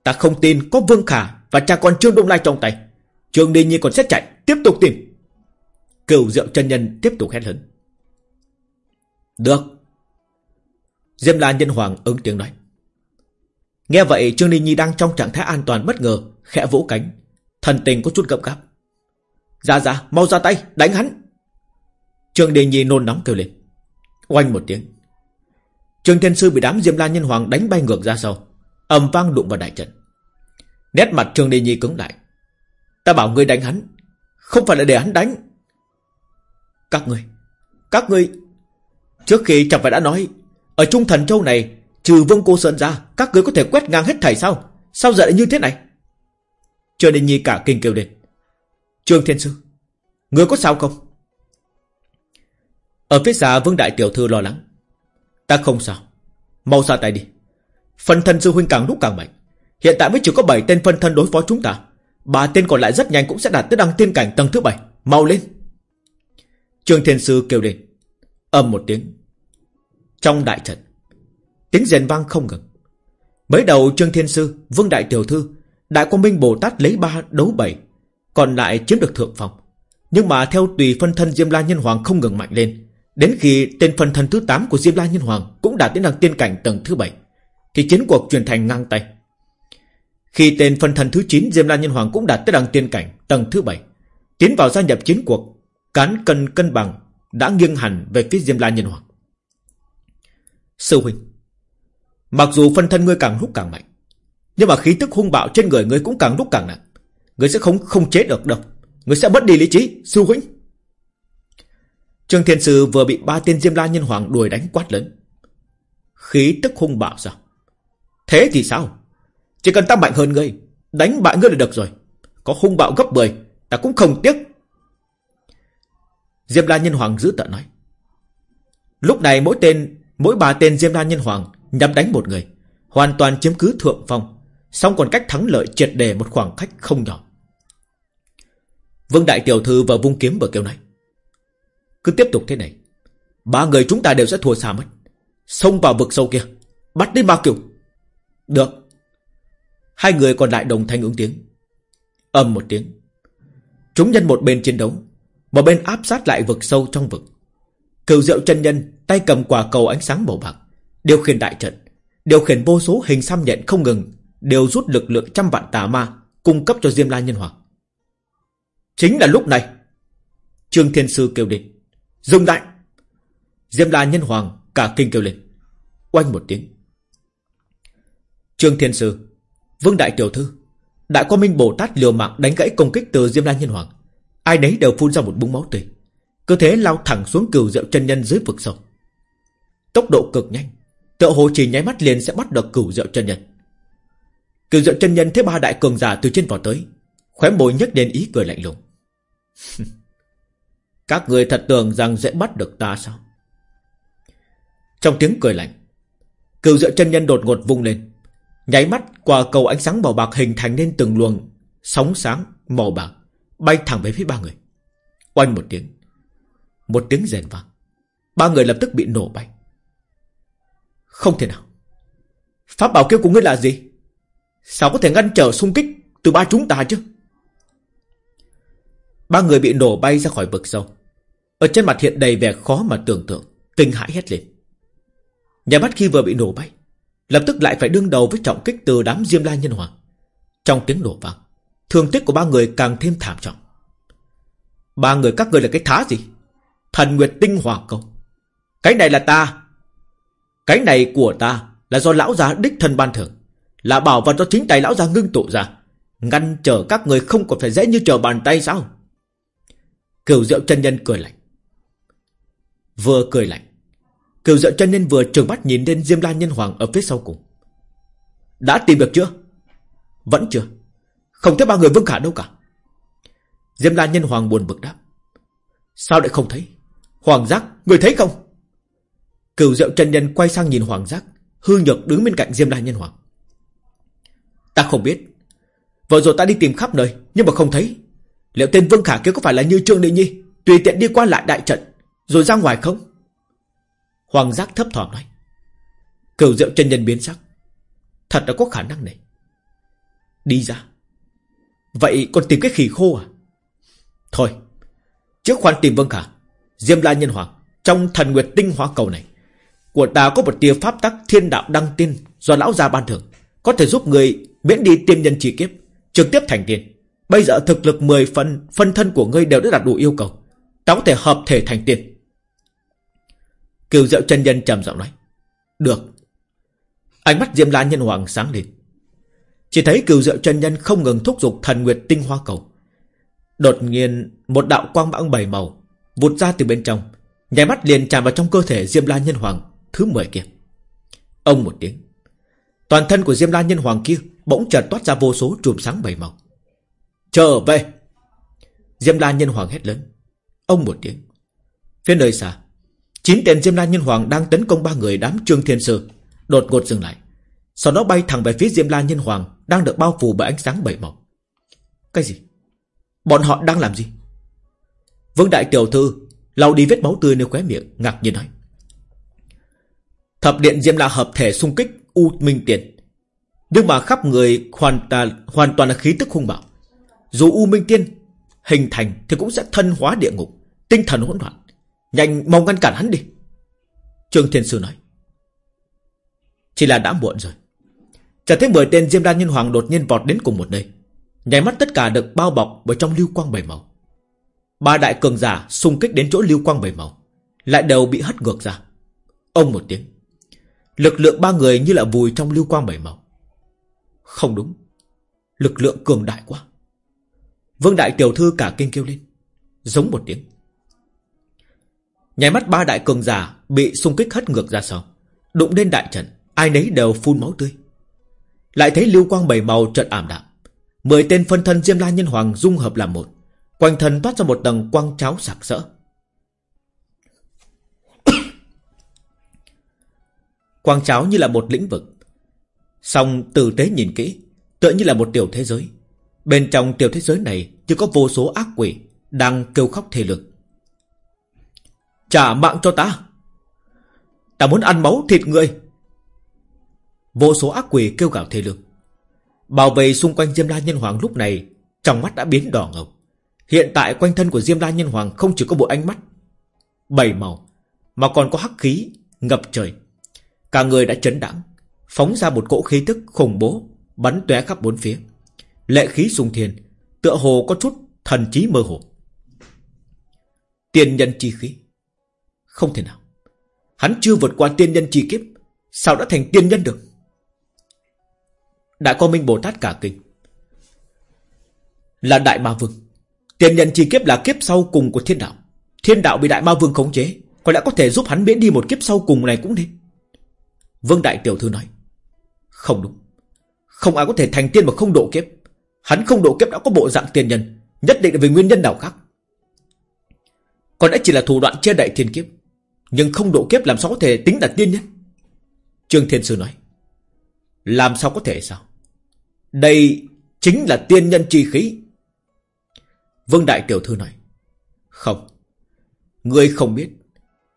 Ta không tin có Vương Khả Và cha con Trương Đông Lai trong tay. Trương Đi Nhi còn xét chạy, Tiếp tục tìm. Cửu Diệu chân Nhân tiếp tục hét lớn. Được. Diêm La Nhân Hoàng ứng tiếng nói. Nghe vậy, Trương Đi Nhi đang trong trạng thái an toàn bất ngờ, Khẽ vỗ cánh. Thần tình có chút gấp gáp. Dạ dạ mau ra tay, đánh hắn. Trương Đề Nhi nôn nóng kêu lên. Oanh một tiếng. Trương Thiên Sư bị đám Diêm La Nhân Hoàng đánh bay ngược ra sau. Ầm vang đụng vào đại trận. Nét mặt Trương Đề Nhi cứng lại. Ta bảo ngươi đánh hắn, Không phải là để hắn đánh. Các ngươi Các ngươi, Trước khi chẳng phải đã nói, Ở Trung Thần Châu này, Trừ Vương Cô Sơn ra, Các ngươi có thể quét ngang hết thảy sao? Sao giờ lại như thế này? Trương Đề Nhi cả kinh kêu lên. Trương Thiên Sư. Người có sao không? Ở phía xa Vương Đại Tiểu Thư lo lắng. Ta không sao. Mau xa tay đi. Phân thân sư huynh càng lúc càng mạnh. Hiện tại mới chỉ có 7 tên phân thân đối phó chúng ta. Ba tên còn lại rất nhanh cũng sẽ đạt tới đăng tiên cảnh tầng thứ 7 Mau lên. Trương Thiên Sư kêu lên. Âm một tiếng. Trong đại trận, Tiếng rèn vang không ngừng. Mới đầu Trương Thiên Sư, Vương Đại Tiểu Thư Đại Quang Minh Bồ Tát lấy ba đấu bảy còn lại chiếm được thượng phòng Nhưng mà theo tùy phân thân Diêm La Nhân Hoàng không ngừng mạnh lên, Đến khi tên phân thân thứ 8 của Diêm La Nhân Hoàng Cũng đạt đến đẳng tiên cảnh tầng thứ 7 Thì chiến cuộc chuyển thành ngang tay. Khi tên phân thân thứ 9 Diêm La Nhân Hoàng cũng đạt tới đẳng tiên cảnh tầng thứ 7 Tiến vào gia nhập chiến cuộc, Cán cân cân bằng Đã nghiêng hẳn về phía Diêm La Nhân Hoàng. Sư huynh, Mặc dù phân thân ngươi càng lúc càng mạnh, Nhưng mà khí tức hung bạo trên người ngươi cũng càng lúc càng nặng người sẽ không không chết được đâu người sẽ mất đi lý trí Sư huynh Trương Thiên Sư vừa bị ba tên Diêm La Nhân Hoàng đuổi đánh quát lớn. Khí tức hung bạo sao? Thế thì sao? Chỉ cần ta mạnh hơn ngươi, đánh bại ngươi là được rồi. Có hung bạo gấp 10, ta cũng không tiếc. Diêm La Nhân Hoàng giữ tợn nói. Lúc này mỗi tên, mỗi ba tên Diêm La Nhân Hoàng nhắm đánh một người, hoàn toàn chiếm cứ thượng phong, song còn cách thắng lợi triệt đề một khoảng cách không nhỏ. Vương Đại Tiểu Thư và vung kiếm vừa kêu này. Cứ tiếp tục thế này, Ba người chúng ta đều sẽ thua xa mất. Xông vào vực sâu kia, Bắt đến ba kiểu. Được. Hai người còn lại đồng thanh ứng tiếng. Âm một tiếng. Chúng nhân một bên chiến đấu, Một bên áp sát lại vực sâu trong vực. Cửu diệu chân nhân Tay cầm quả cầu ánh sáng màu bạc, Điều khiển đại trận, Điều khiển vô số hình xăm nhện không ngừng, Đều rút lực lượng trăm vạn tà ma Cung cấp cho Diêm La Nhân Hoàng. Chính là lúc này, Trương Thiên Sư kêu lên. Dừng lại. Diêm la nhân hoàng cả kinh kêu lên. Oanh một tiếng. Trương Thiên Sư, Vương Đại Tiểu Thư Đại Quang Minh Bồ Tát liều mạng đánh gãy công kích từ Diêm La Nhân Hoàng. Ai nấy đều phun ra một búng máu tươi. Cơ thế lao thẳng xuống cừu rượu chân nhân dưới vực sâu. Tốc độ cực nhanh, Tựa hồ chỉ nháy mắt liền sẽ bắt được cửu rượu chân nhân. Cửu rượu chân nhân thấy ba đại cường giả từ trên vào tới, Khóe môi nhấc lên ý cười lạnh lùng. Các người thật tưởng rằng dễ bắt được ta sao? Trong tiếng cười lạnh, Cựu dựa chân nhân đột ngột vung lên, Nháy mắt qua cầu ánh sáng màu bạc hình thành nên từng luồng Sóng sáng màu bạc Bay thẳng về phía ba người. Oanh một tiếng Một tiếng rèn vang, Ba người lập tức bị nổ bay. Không thể nào. Pháp bảo kêu của ngươi là gì? Sao có thể ngăn trở xung kích Từ ba chúng ta chứ? Ba người bị nổ bay ra khỏi vực sâu. Ở trên mặt hiện đầy vẻ khó mà tưởng tượng, Kinh hãi hét lên. Nhà mắt khi vừa bị nổ bay, Lập tức lại phải đương đầu với trọng kích từ đám diêm la nhân hoàng. Trong tiếng nổ vang, Thương tích của ba người càng thêm thảm trọng. Ba người các người là cái thá gì? Thần Nguyệt Tinh Hỏa Công. Cái này là ta. Cái này của ta Là do lão già đích thân ban thưởng, Là bảo vật do chính tay lão già ngưng tụ ra. Ngăn trở các người không còn phải dễ như trở bàn tay sao? Cửu diệu chân nhân cười lạnh. Vừa cười lạnh Cửu diệu chân nhân vừa trường mắt nhìn lên Diêm La Nhân Hoàng ở phía sau cùng. Đã tìm được chưa? Vẫn chưa. Không thấy ba người Vương Khả đâu cả. Diêm La Nhân Hoàng buồn bực đáp. Sao lại không thấy? Hoàng giác, người thấy không? Cửu diệu chân nhân quay sang nhìn Hoàng giác, Hư nhược đứng bên cạnh Diêm La Nhân Hoàng. Ta không biết. Vừa rồi ta đi tìm khắp nơi, Nhưng mà không thấy. Liệu tên Vương Khả kia có phải là như Trương Định Nhi? Tùy tiện đi qua lại đại trận, Rồi ra ngoài không? Hoàng giác thấp thỏm nói. Cửu diệu chân nhân biến sắc. Thật là có khả năng này. Đi ra. Vậy còn tìm cái khỉ khô à? Thôi, Trước khoan tìm Vương Khả. Diêm La Nhân Hoàng, Trong thần nguyệt tinh hóa cầu này, Của ta có một tia pháp tắc thiên đạo đăng tiên Do lão gia ban thưởng. Có thể giúp người miễn đi tiên nhân chỉ kiếp, Trực tiếp thành tiên. Bây giờ thực lực 10 phần Phân thân của ngươi đều đã đạt đủ yêu cầu. Ta có thể hợp thể thành tiên. Kiều Diệu chân nhân trầm giọng nói. Được. Ánh mắt Diêm La Nhân Hoàng sáng lên. Chỉ thấy Kiều Diệu chân nhân không ngừng thúc giục thần nguyệt tinh hoa cầu. Đột nhiên một đạo quang bão bảy màu vụt ra từ bên trong, nhảy mắt liền tràn vào trong cơ thể Diêm La Nhân Hoàng thứ 10 kia. Ông một tiếng, toàn thân của Diêm La Nhân Hoàng kia bỗng chợt toát ra vô số chùm sáng bảy màu. Trở về! Diêm La Nhân Hoàng hét lớn. Ông một tiếng. Phía nơi xa, chín tên Diêm La Nhân Hoàng đang tấn công ba người đám Trương Thiên Sư, đột ngột dừng lại. Sau đó bay thẳng về phía Diêm La Nhân Hoàng đang được bao phủ bởi ánh sáng bảy màu. Cái gì? Bọn họ đang làm gì? Vương Đại Tiểu Thư lau đi vết máu tươi nơi khóe miệng ngạc nhiên nói. Thập điện Diêm La hợp thể xung kích U Minh Tiền. Nhưng mà khắp người hoàn toàn, hoàn toàn là khí tức hung bạo. Dù U Minh Tiên hình thành thì cũng sẽ thân hóa địa ngục, tinh thần hỗn loạn. Nhanh mau ngăn cản hắn đi. Trương Thiên Sư nói. Chỉ là đã muộn rồi. Chả thấy mười tên Diêm đan Nhân Hoàng đột nhiên vọt đến cùng một nơi. Nhảy mắt tất cả được bao bọc bởi trong lưu quang bảy màu. Ba đại cường giả xung kích đến chỗ lưu quang bảy màu. Lại đều bị hất ngược ra. Ông một tiếng. Lực lượng ba người như là vùi trong lưu quang bảy màu. Không đúng. Lực lượng cường đại quá. Vương đại tiểu thư cả kinh kêu lên. Giống một tiếng. Nhảy mắt ba đại cường giả bị xung kích hất ngược ra sau. Đụng lên đại trận. Ai nấy đều phun máu tươi. Lại thấy lưu quang bảy màu trận ảm đạm. Mười tên phân thân Diêm La Nhân Hoàng dung hợp làm một. Quanh thân toát ra một tầng quang cháo sạc sỡ. quang cháo như là một lĩnh vực. Xong tử tế nhìn kỹ, tựa như là một tiểu thế giới. Bên trong tiểu thế giới này chỉ có vô số ác quỷ đang kêu khóc thề lực. Trả mạng cho ta! Ta muốn ăn máu thịt người! Vô số ác quỷ kêu gào thề lực. Bảo vệ xung quanh Diêm La Nhân Hoàng lúc này, Trong mắt đã biến đỏ ngầu Hiện tại quanh thân của Diêm La Nhân Hoàng Không chỉ có bộ ánh mắt Bảy màu, Mà còn có hắc khí ngập trời Cả người đã chấn đẳng Phóng ra một cỗ khí tức khủng bố, Bắn tóe khắp bốn phía Lệ khí sung thiên, Tựa hồ có chút thần trí mơ hồ Tiên nhân chi khí Không thể nào Hắn chưa vượt qua tiên nhân chi kiếp, Sao đã thành tiên nhân được Đại Quang Minh Bồ Tát cả kinh. Là Đại Ma Vương. tiên nhân chi kiếp là kiếp sau cùng của thiên đạo. Thiên đạo bị Đại Ma Vương khống chế. Có lẽ có thể giúp hắn miễn đi một kiếp sau cùng này cũng nên. Vương Đại Tiểu Thư nói. Không đúng. Không ai có thể thành tiên mà không độ kiếp. Hắn không độ kiếp đã có bộ dạng tiền nhân. Nhất định là vì nguyên nhân nào khác. Còn đã chỉ là thủ đoạn che đậy thiên kiếp. Nhưng không độ kiếp làm sao có thể tính là tiên nhân. Trương Thiên Sư nói. Làm sao có thể sao? Đây chính là tiên nhân chi khí. Vương Đại Tiểu Thư nói. Không. người không biết.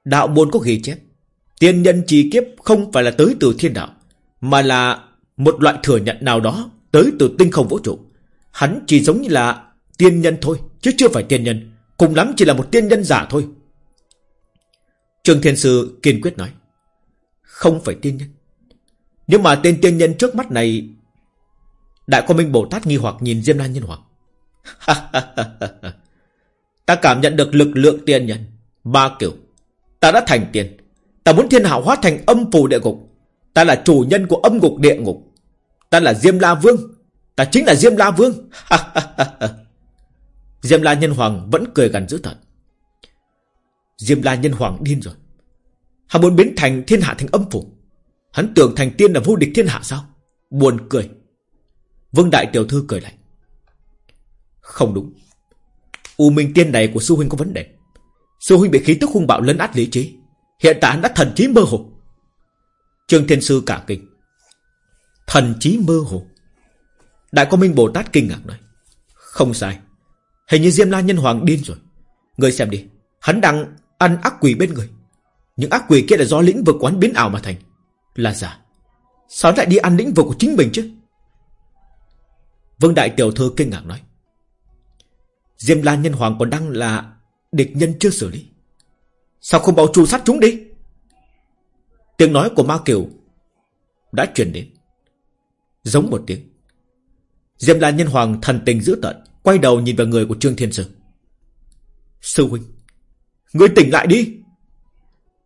Đạo môn có ghi chép. Tiên nhân chi kiếp không phải là tới từ thiên đạo. Mà là một loại thừa nhận nào đó tới từ tinh không vũ trụ. Hắn chỉ giống như là tiên nhân thôi. Chứ chưa phải tiên nhân. Cùng lắm chỉ là một tiên nhân giả thôi. Trương Thiên Sư kiên quyết nói. Không phải tiên nhân. Nhưng mà tên tiên nhân trước mắt này Đại Quang Minh Bồ Tát nghi hoặc nhìn Diêm La Nhân Hoàng Ta cảm nhận được lực lượng tiên nhân, Ba kiểu Ta đã thành tiên Ta muốn thiên hạ hóa thành âm phù địa ngục Ta là chủ nhân của âm ngục địa ngục Ta là Diêm La Vương Ta chính là Diêm La Vương. Diêm La Nhân Hoàng vẫn cười gần dữ tợn. Diêm La Nhân Hoàng điên rồi. Hắn muốn biến thành thiên hạ thành âm phủ. Hắn tưởng thành tiên là vô địch thiên hạ sao? Buồn cười. Vương Đại Tiểu Thư cười lạnh. Không đúng. U Minh Tiên này của Sư Huynh có vấn đề. Sư Huynh bị khí tức hung bạo lấn át lý trí. Hiện tại hắn đã thần trí mơ hồ. Trương Thiên Sư cả kinh. Thần trí mơ hồ. Đại Quang Minh Bồ Tát kinh ngạc nói, Không sai, Hình như Diêm La Nhân Hoàng điên rồi. Người xem đi, Hắn đang ăn ác quỷ bên người. Những ác quỷ kia là do lĩnh vực quán biến ảo mà thành. Là giả. Sao lại đi ăn lĩnh vực của chính mình chứ? Vương Đại Tiểu Thư kinh ngạc nói, Diêm La Nhân Hoàng còn đang là Địch nhân chưa xử lý. Sao không bảo trù sát chúng đi? Tiếng nói của Ma Kiều Đã truyền đến. Giống một tiếng Diệp Lan Nhân Hoàng thần tình dữ tận Quay đầu nhìn vào người của Trương Thiên Sư. Sư huynh Ngươi tỉnh lại đi.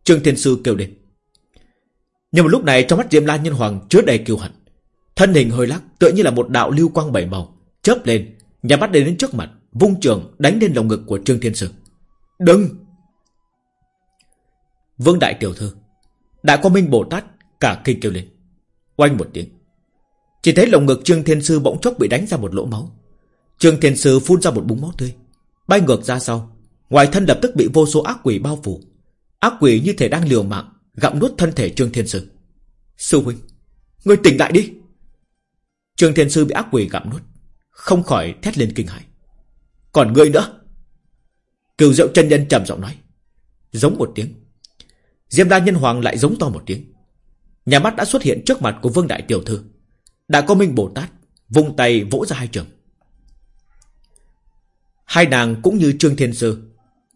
Trương Thiên Sư kêu lên. Nhưng mà lúc này trong mắt Diệp Lan Nhân Hoàng chứa đầy kiêu hận. Thân hình hơi lắc, tựa như là một đạo lưu quang bảy màu, Chớp lên, Nhà bắt đến đến trước mặt, Vung trường đánh lên lồng ngực của Trương Thiên Sư. Đừng! Vương Đại Tiểu Thư, Đại Quang Minh Bồ Tát cả kinh kêu lên. Oanh một tiếng. Chỉ thấy lồng ngực Trương Thiên Sư bỗng chốc bị đánh ra một lỗ máu. Trương Thiên Sư phun ra một búng máu tươi. Bay ngược ra sau. Ngoài thân lập tức bị vô số ác quỷ bao phủ. Ác quỷ như thể đang liều mạng, Gặm nuốt thân thể Trương Thiên Sư. Sư huynh Người tỉnh lại đi. Trương Thiên Sư bị ác quỷ gặm nuốt, Không khỏi thét lên kinh hãi. Còn ngươi nữa? Cửu diệu chân nhân trầm giọng nói. Giống một tiếng. Diêm đa nhân hoàng lại giống to một tiếng. Nhà mắt đã xuất hiện trước mặt của vương đại tiểu thư. Đã có minh Bồ Tát Vùng tay vỗ ra hai trường. Hai nàng cũng như Trương Thiên Sư,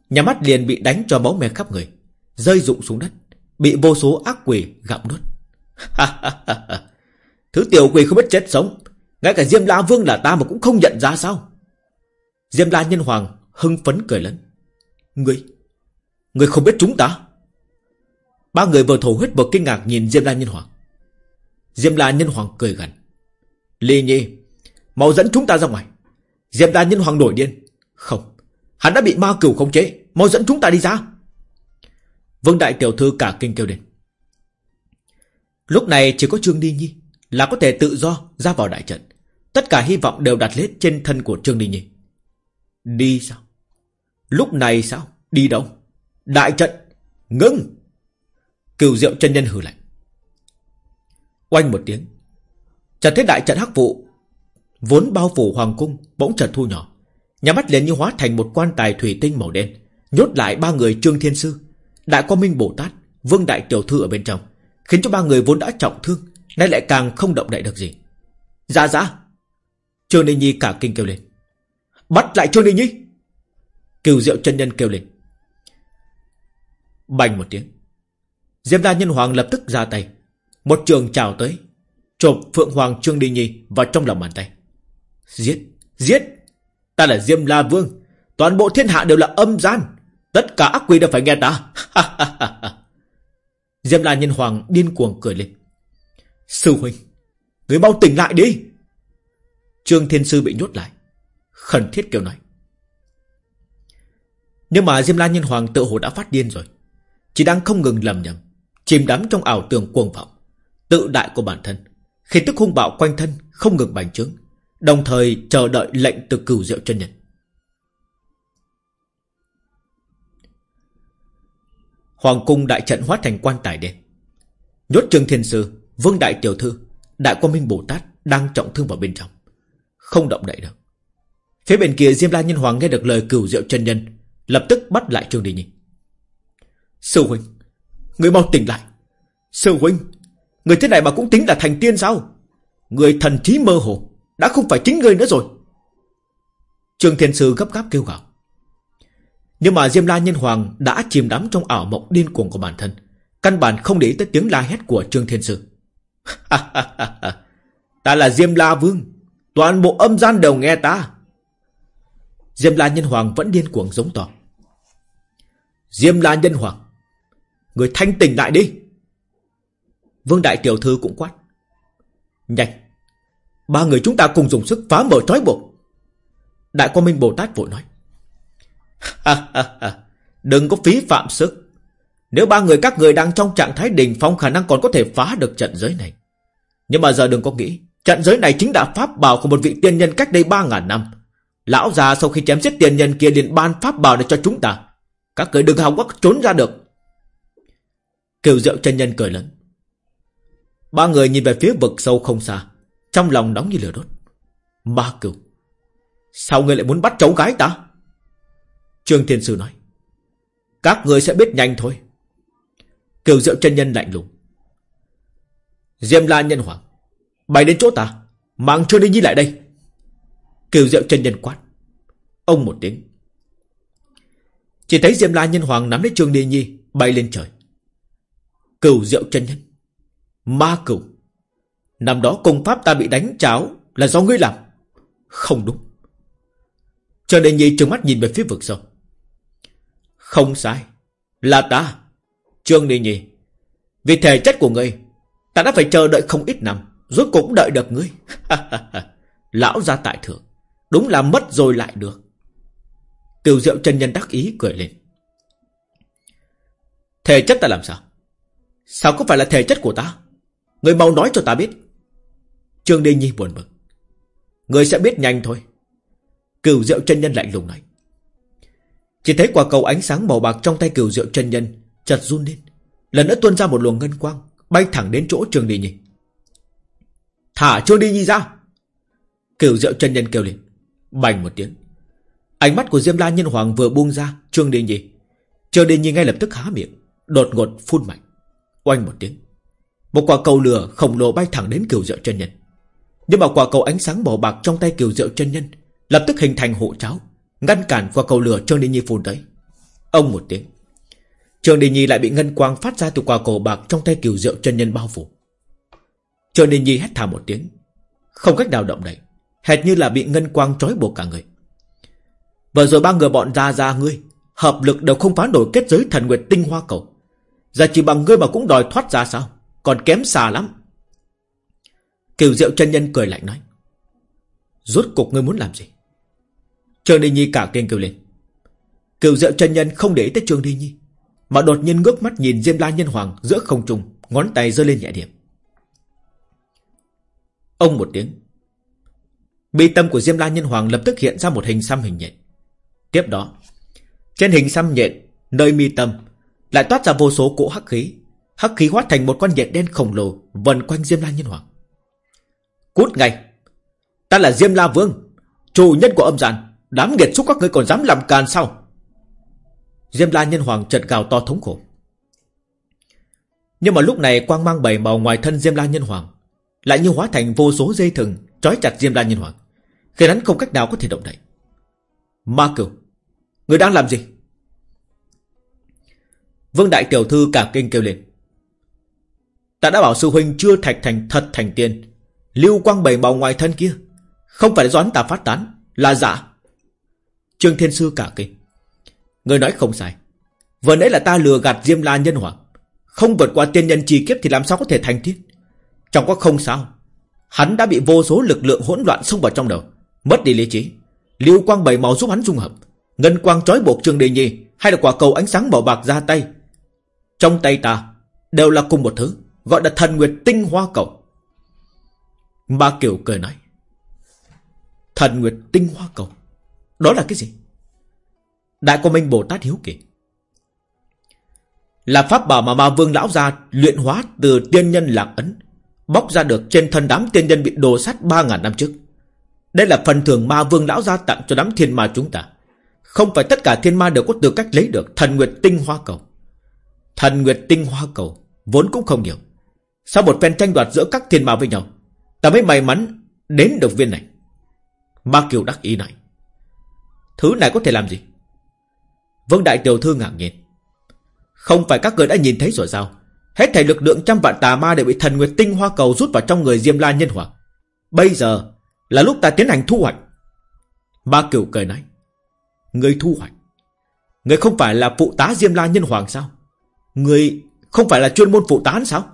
Nhà mắt liền bị đánh cho máu me khắp người, Rơi rụng xuống đất, Bị vô số ác quỷ gặm nuốt. Thứ tiểu quỷ không biết chết sống, Ngay cả Diêm La Vương là ta mà cũng không nhận ra sao? Diêm La Nhân Hoàng hưng phấn cười lớn. Ngươi Ngươi không biết chúng ta? Ba người vừa thổ huyết vừa kinh ngạc nhìn Diêm La Nhân Hoàng. Diêm La Nhân Hoàng cười gần Ly Nhi, Mau dẫn chúng ta ra ngoài. Diệp Đa Nhân Hoàng nổi điên. Không, Hắn đã bị ma cửu khống chế, Mau dẫn chúng ta đi ra. Vương Đại Tiểu Thư cả kinh kêu lên. Lúc này chỉ có Trương Đi Nhi Là có thể tự do ra vào đại trận. Tất cả hy vọng đều đặt hết trên thân của Trương Đi Nhi. Đi sao? Lúc này sao? Đi đâu? Đại trận. Ngưng. Cửu diệu chân nhân hừ lạnh. Oanh một tiếng Chợt thấy đại trận hắc vụ, Vốn bao phủ hoàng cung, Bỗng chợt thu nhỏ. Nhà mắt liền như hóa thành một quan tài thủy tinh màu đen, Nhốt lại ba người Trương Thiên Sư. Đại Quang Minh Bồ Tát, Vương Đại Tiểu Thư ở bên trong, Khiến cho ba người vốn đã trọng thương, Nay lại càng không động đậy được gì. Dạ dạ Trương Ninh Nhi cả kinh kêu lên. Bắt lại Trương Ninh Nhi! Kiều Diệu chân nhân kêu lên. Bành một tiếng. Diêm la nhân hoàng lập tức ra tay. Một trường chào tới Chộp Phượng Hoàng Trương đình Nhi vào trong lòng bàn tay. Giết, giết! Ta là Diêm La Vương. Toàn bộ thiên hạ đều là âm gian. Tất cả ác quỷ đều phải nghe ta. Diêm La Nhân Hoàng điên cuồng cười lên. Sư huynh Người mau tỉnh lại đi. Trương Thiên Sư bị nhốt lại. Khẩn thiết kêu nói. Nhưng mà Diêm La Nhân Hoàng tự hồ đã phát điên rồi. Chỉ đang không ngừng lầm nhầm Chìm đắm trong ảo tưởng cuồng vọng Tự đại của bản thân. Khi tức hung bạo quanh thân, Không ngừng bành trướng, Đồng thời chờ đợi lệnh từ cửu diệu chân nhân. Hoàng cung đại trận hóa thành quan tài đen. Nhốt Trương Thiên Sư, Vương Đại Tiểu Thư, Đại quan Minh Bồ Tát Đang trọng thương vào bên trong. Không động đậy được. Phía bên kia Diêm La Nhân Hoàng nghe được lời cửu diệu chân nhân, Lập tức bắt lại Trương Đình Nhi. Sư huynh, Người mau tỉnh lại. Sư huynh Người thế này mà cũng tính là thành tiên sao? Người thần trí mơ hồ, Đã không phải chính người nữa rồi. Trương Thiên Sư gấp gáp kêu gào. Nhưng mà Diêm La Nhân Hoàng Đã chìm đắm trong ảo mộng điên cuồng của bản thân. Căn bản không để tới tiếng la hét của Trương Thiên Sư. Ta là Diêm La Vương. Toàn bộ âm gian đều nghe ta. Diêm La Nhân Hoàng vẫn điên cuồng giống to. Diêm La Nhân Hoàng, Người thanh tỉnh lại đi. Vương Đại Tiểu Thư cũng quát. Nhanh, Ba người chúng ta cùng dùng sức phá mở trói buộc. Đại Quang Minh Bồ Tát vội nói. Đừng có phí phạm sức. Nếu ba người các người đang trong trạng thái đỉnh phong, Khả năng còn có thể phá được trận giới này. Nhưng mà giờ đừng có nghĩ, Trận giới này chính là pháp bảo của một vị tiên nhân cách đây ba ngàn năm. Lão già sau khi chém giết tiên nhân kia liền ban pháp bảo để cho chúng ta. Các người đừng hòng có trốn ra được. Kiều Diệu chân nhân cười lớn. Ba người nhìn về phía vực sâu không xa, Trong lòng nóng như lửa đốt. Ma cửu, Sao ngươi lại muốn bắt cháu gái ta? Trương Thiên Sư nói, Các người sẽ biết nhanh thôi. Kiều Diệu chân nhân lạnh lùng. Diêm La nhân hoàng Bày đến chỗ ta Mang Trương Đi Nhi lại đây. Kiều Diệu chân nhân quát. Ông một tiếng. Chỉ thấy Diêm La nhân hoàng nắm lấy Trương Đi Nhi, Bay lên trời. Cửu Diệu chân nhân. Ma cửu. Năm đó công pháp ta bị đánh cháo Là do ngươi làm. Không đúng. Trương nên Nhi trừng mắt nhìn về phía vực sâu. Không sai. Là ta, Trương Đề Nhi. Vì thể chất của ngươi, Ta đã phải chờ đợi không ít năm, Rốt cũng đợi được ngươi. Lão gia tại thượng, Đúng là mất rồi lại được. Kiều Diệu chân nhân đắc ý cười lên. Thể chất ta làm sao? Sao có phải là thể chất của ta? Người mau nói cho ta biết. Trương Đinh Nhi buồn bực. Người sẽ biết nhanh thôi. Cửu Diệu chân nhân lạnh lùng này. Chỉ thấy quả cầu ánh sáng màu bạc trong tay Cửu Diệu chân nhân chợt run lên. Lần nữa tuôn ra một luồng ngân quang, Bay thẳng đến chỗ Trương Đinh Nhi. Thả Trương Đi Nhi ra! Cửu diệu chân nhân kêu lên. Bành một tiếng. Ánh mắt của Diêm La Nhân Hoàng vừa buông ra, Trương Đi Nhi. Trương Đi Nhi ngay lập tức há miệng, Đột ngột phun mạnh. Oanh một tiếng. Một quả cầu lửa khổng lồ bay thẳng đến kiều diệu chân nhân. Nhưng mà quả cầu ánh sáng màu bạc trong tay kiều diệu chân nhân Lập tức hình thành hộ cháo, Ngăn cản quả cầu lửa Trương Đi Nhi phun tới. Ông một tiếng. Trương Đi Nhi lại bị ngân quang phát ra từ quả cầu bạc trong tay kiều diệu chân nhân bao phủ. Trương Đình Nhi hét thảm một tiếng. Không cách nào động đậy, Hệt như là bị ngân quang trói buộc cả người. Vừa rồi ba người bọn ra ra ngươi, Hợp lực đều không phá nổi kết giới thần nguyệt tinh hoa cầu. Giờ chỉ bằng ngươi mà cũng đòi thoát ra sao? Còn kém xa lắm Kiều Diệu chân nhân cười lạnh nói Rốt cục ngươi muốn làm gì Trương Đi Nhi cả kinh kêu lên Kiều Diệu chân nhân không để ý tới Trương Đi Nhi Mà đột nhiên ngước mắt nhìn Diêm La Nhân Hoàng Giữa không trung Ngón tay giơ lên nhẹ điểm Ông một tiếng. Bi tâm của Diêm La Nhân Hoàng lập tức hiện ra một hình xăm hình nhện. Tiếp đó, trên hình xăm nhện, nơi mi tâm, lại toát ra vô số cỗ hắc khí. Hắc khí hóa thành một con nhện đen khổng lồ vần quanh Diêm La Nhân Hoàng. Cút ngay! Ta là Diêm La Vương, chủ nhân của âm gian. Đám nghiệt xúc các ngươi còn dám làm càn sao? Diêm La Nhân Hoàng chợt gào to thống khổ. Nhưng mà lúc này quang mang bảy màu ngoài thân Diêm La Nhân Hoàng lại như hóa thành vô số dây thừng trói chặt Diêm La Nhân Hoàng, khiến hắn không cách nào có thể động đậy. Ma Cửu, người đang làm gì? Vương Đại Tiểu Thư cả kinh kêu lên. Ta đã bảo sư huynh chưa thạch thành thật thành tiên, lưu quang bảy màu ngoài thân kia, không phải doán ta phát tán, là giả. Trương Thiên Sư cả kinh. Người nói không sai. Vừa nãy là ta lừa gạt Diêm La Nhân Hoàng. Không vượt qua tiên nhân trì kiếp thì làm sao có thể thành tiên? Trong có không sao Hắn đã bị vô số lực lượng hỗn loạn xông vào trong đầu Mất đi lý trí Lưu quang bảy màu giúp hắn dung hợp Ngân quang trói buộc Trương Đề Nhi Hay là quả cầu ánh sáng màu bạc ra tay Trong tay ta Đều là cùng một thứ Gọi là thần nguyệt tinh hoa cầu Ma Kiều cười nói, Thần nguyệt tinh hoa cầu Đó là cái gì? Đại Quang Minh Bồ Tát hiếu kỳ. Là pháp bảo mà ma vương lão gia luyện hóa từ tiên nhân lạc ấn, Bóc ra được trên thân đám tiên nhân bị đồ sát 3.000 năm trước. Đây là phần thưởng ma vương lão gia tặng cho đám thiên ma chúng ta. Không phải tất cả thiên ma đều có tư cách lấy được Thần Nguyệt Tinh Hoa Cầu. Thần Nguyệt Tinh Hoa Cầu Vốn cũng không nhiều. Sau một phen tranh đoạt giữa các thiên ma với nhau Ta mới may mắn đến được viên này Ma Kiều đắc ý này, Thứ này có thể làm gì Vương Đại Tiểu Thư ngạc nhiên Không phải các người đã nhìn thấy rồi sao Hết thảy lực lượng trăm vạn tà ma đều bị thần nguyệt tinh hoa cầu rút vào trong người Diêm La nhân hoàng. Bây giờ là lúc ta tiến hành thu hoạch. Ma Kiều cười nói. Người thu hoạch. Người không phải là phụ tá Diêm La Nhân Hoàng sao Người không phải là chuyên môn phụ tá sao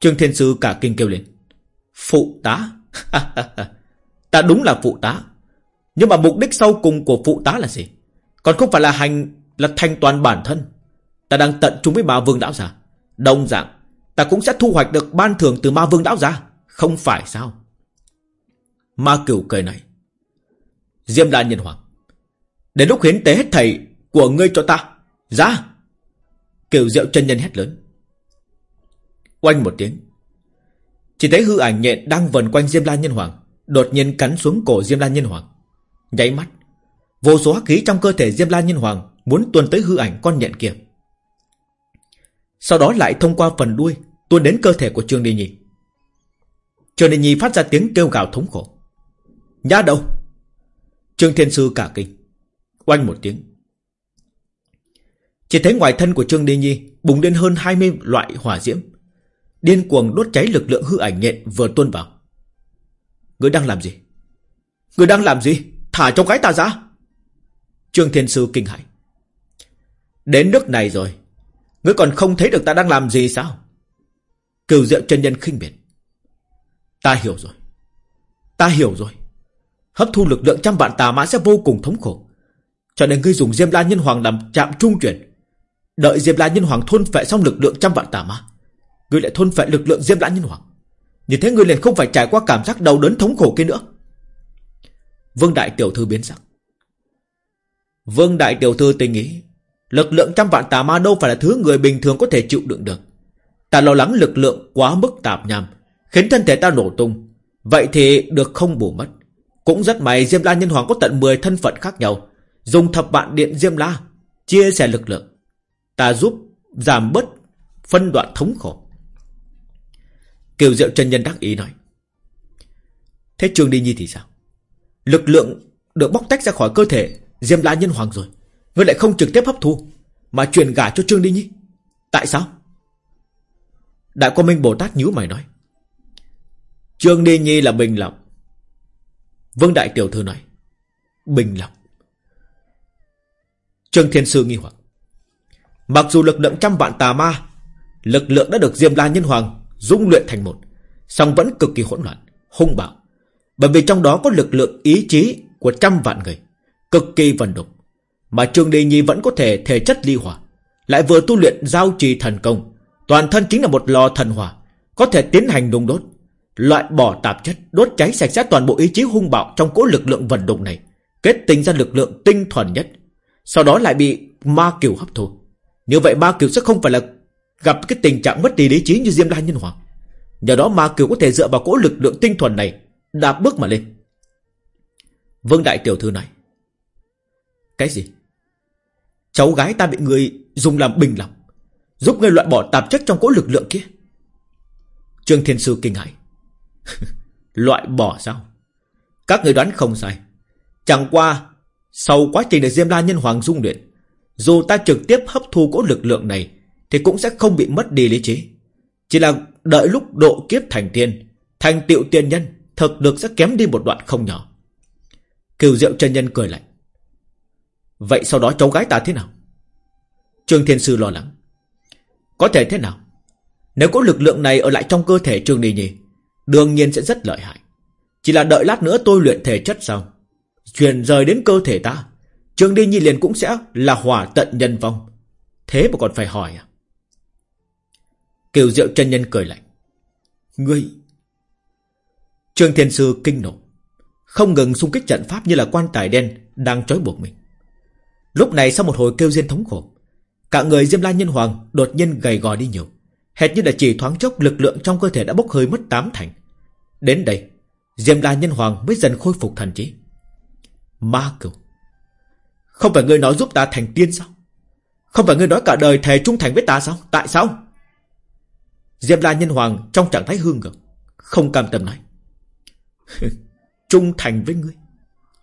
Trương Thiên Sư cả kinh kêu lên. Phụ tá? Ta đúng là phụ tá. Nhưng mà mục đích sau cùng của phụ tá là gì? Còn không phải là hành, Là thanh toàn bản thân. Ta đang tận trung với ma vương đảo giả. Đồng dạng, Ta cũng sẽ thu hoạch được ban thưởng từ ma vương đảo giả. Không phải sao? Ma cửu cười này. Diêm la nhân hoàng. Đến lúc hiến tế hết thầy Của ngươi cho ta. Ra! Kiểu diệu chân nhân hét lớn. Oanh một tiếng. Chỉ thấy hư ảnh nhện đang vần quanh Diêm La Nhân Hoàng, Đột nhiên cắn xuống cổ Diêm La Nhân Hoàng. Nháy mắt, Vô số hắc khí trong cơ thể Diêm La Nhân Hoàng Muốn tuôn tới hư ảnh con nhện kia. Sau đó lại thông qua phần đuôi Tuôn đến cơ thể của Trương Đình Nhi. Trương Đình Nhi phát ra tiếng kêu gào thống khổ. Nhá đâu Trương Thiên Sư cả kinh. Oanh một tiếng. Chỉ thấy ngoài thân của Trương Đình Nhi Bùng lên hơn 20 loại hỏa diễm. Điên cuồng đốt cháy lực lượng hư ảnh nhện vừa tuôn vào. Người đang làm gì? Người đang làm gì? Thả cháu gái ta ra. Trương Thiên Sư kinh hãi. Đến nước này rồi Ngươi còn không thấy được ta đang làm gì sao? Cửu diệu chân nhân khinh biệt Ta hiểu rồi. Ta hiểu rồi. Hấp thu lực lượng trăm vạn tà mã sẽ vô cùng thống khổ. Cho nên ngươi dùng Diêm La Nhân Hoàng làm chạm trung chuyển. Đợi Diêm La Nhân Hoàng thôn phệ xong lực lượng trăm vạn tà mã Ngươi lại thôn phệ lực lượng Diêm La Nhân Hoàng Như thế ngươi liền không phải trải qua cảm giác đau đớn thống khổ kia nữa Vương Đại Tiểu Thư biến sắc Vương Đại Tiểu Thư tình nghĩ Lực lượng trăm vạn tà ma đâu phải là thứ người bình thường có thể chịu đựng được Ta lo lắng lực lượng quá mức tạp nham, Khiến thân thể ta nổ tung Vậy thì được không bù mất cũng rất may Diêm La Nhân Hoàng có tận 10 thân phận khác nhau. Dùng thập vạn điện Diêm La. Chia sẻ lực lượng. Ta giúp giảm bớt phân đoạn thống khổ. Kiều Diệu chân Nhân đắc ý nói. Thế Trương Đi Nhi thì sao? Lực lượng được bóc tách ra khỏi cơ thể Diêm La Nhân Hoàng rồi. Ngươi lại không trực tiếp hấp thu. Mà truyền gả cho Trương Đi Nhi. Tại sao? Đại Quang Minh Bồ Tát nhíu mày nói. Trương Đi Nhi là bình lòng Vương Đại Tiểu Thư nói. Bình lòng. Trương Thiên Sư nghi hoặc. Mặc dù lực lượng trăm vạn tà ma, lực lượng đã được Diêm La Nhân Hoàng dung luyện thành một, song vẫn cực kỳ hỗn loạn, hung bạo. Bởi vì trong đó có lực lượng ý chí của trăm vạn người, cực kỳ vận đục. Mà Trương Đề Nhi vẫn có thể thể chất ly hỏa, lại vừa tu luyện giao trì thần công, toàn thân chính là một lò thần hỏa, có thể tiến hành đung đốt, Loại bỏ tạp chất Đốt cháy sạch sẽ toàn bộ ý chí hung bạo Trong cỗ lực lượng vận động này Kết tinh ra lực lượng tinh thuần nhất Sau đó lại bị ma kiều hấp thu Như vậy ma kiều sẽ không phải là Gặp cái tình trạng mất đi lý trí như Diêm La Nhân Hoàng. Nhờ đó ma kiều có thể dựa vào cỗ lực lượng tinh thuần này Đạp bước mà lên. Vương Đại Tiểu Thư nói Cái gì? Cháu gái ta bị người dùng làm bình lòng Giúp người loại bỏ tạp chất trong cỗ lực lượng kia. Trương Thiên Sư kinh hãi. Loại bỏ sao? Các người đoán không sai. Chẳng qua, sau quá trình được Diêm La Nhân Hoàng dung luyện, dù ta trực tiếp hấp thu cỗ lực lượng này, thì cũng sẽ không bị mất đi lý trí. Chỉ là đợi lúc độ kiếp thành tiên, thành tựu tiên nhân, thực được sẽ kém đi một đoạn không nhỏ. Cửu Diệu chân nhân cười lạnh. Vậy sau đó cháu gái ta thế nào? Trương Thiên Sư lo lắng. Có thể thế nào? Nếu có lực lượng này ở lại trong cơ thể Trương Đi Nhi, Đương nhiên sẽ rất lợi hại. Chỉ là đợi lát nữa tôi luyện thể chất xong. Truyền rời đến cơ thể ta. trương Đi Nhi liền cũng sẽ là hỏa tận nhân vong. Thế mà còn phải hỏi à? Kiều Diệu chân nhân cười lạnh. Ngươi... Trương Thiên Sư kinh nộ. Không ngừng xung kích trận pháp như là quan tài đen đang trói buộc mình. Lúc này sau một hồi kêu riêng thống khổ. Cả người Diêm La Nhân Hoàng đột nhiên gầy gò đi nhiều. Hệt như là chỉ thoáng chốc lực lượng trong cơ thể đã bốc hơi mất tám thành. Đến đây, Diêm La Nhân Hoàng mới dần khôi phục thần trí. Ma cửu. Không phải ngươi nói giúp ta thành tiên sao? Không phải ngươi nói cả đời thề trung thành với ta sao? Tại sao? Diệp La Nhân Hoàng trong trạng thái hương ngực, không cam tâm nói. trung thành với ngươi.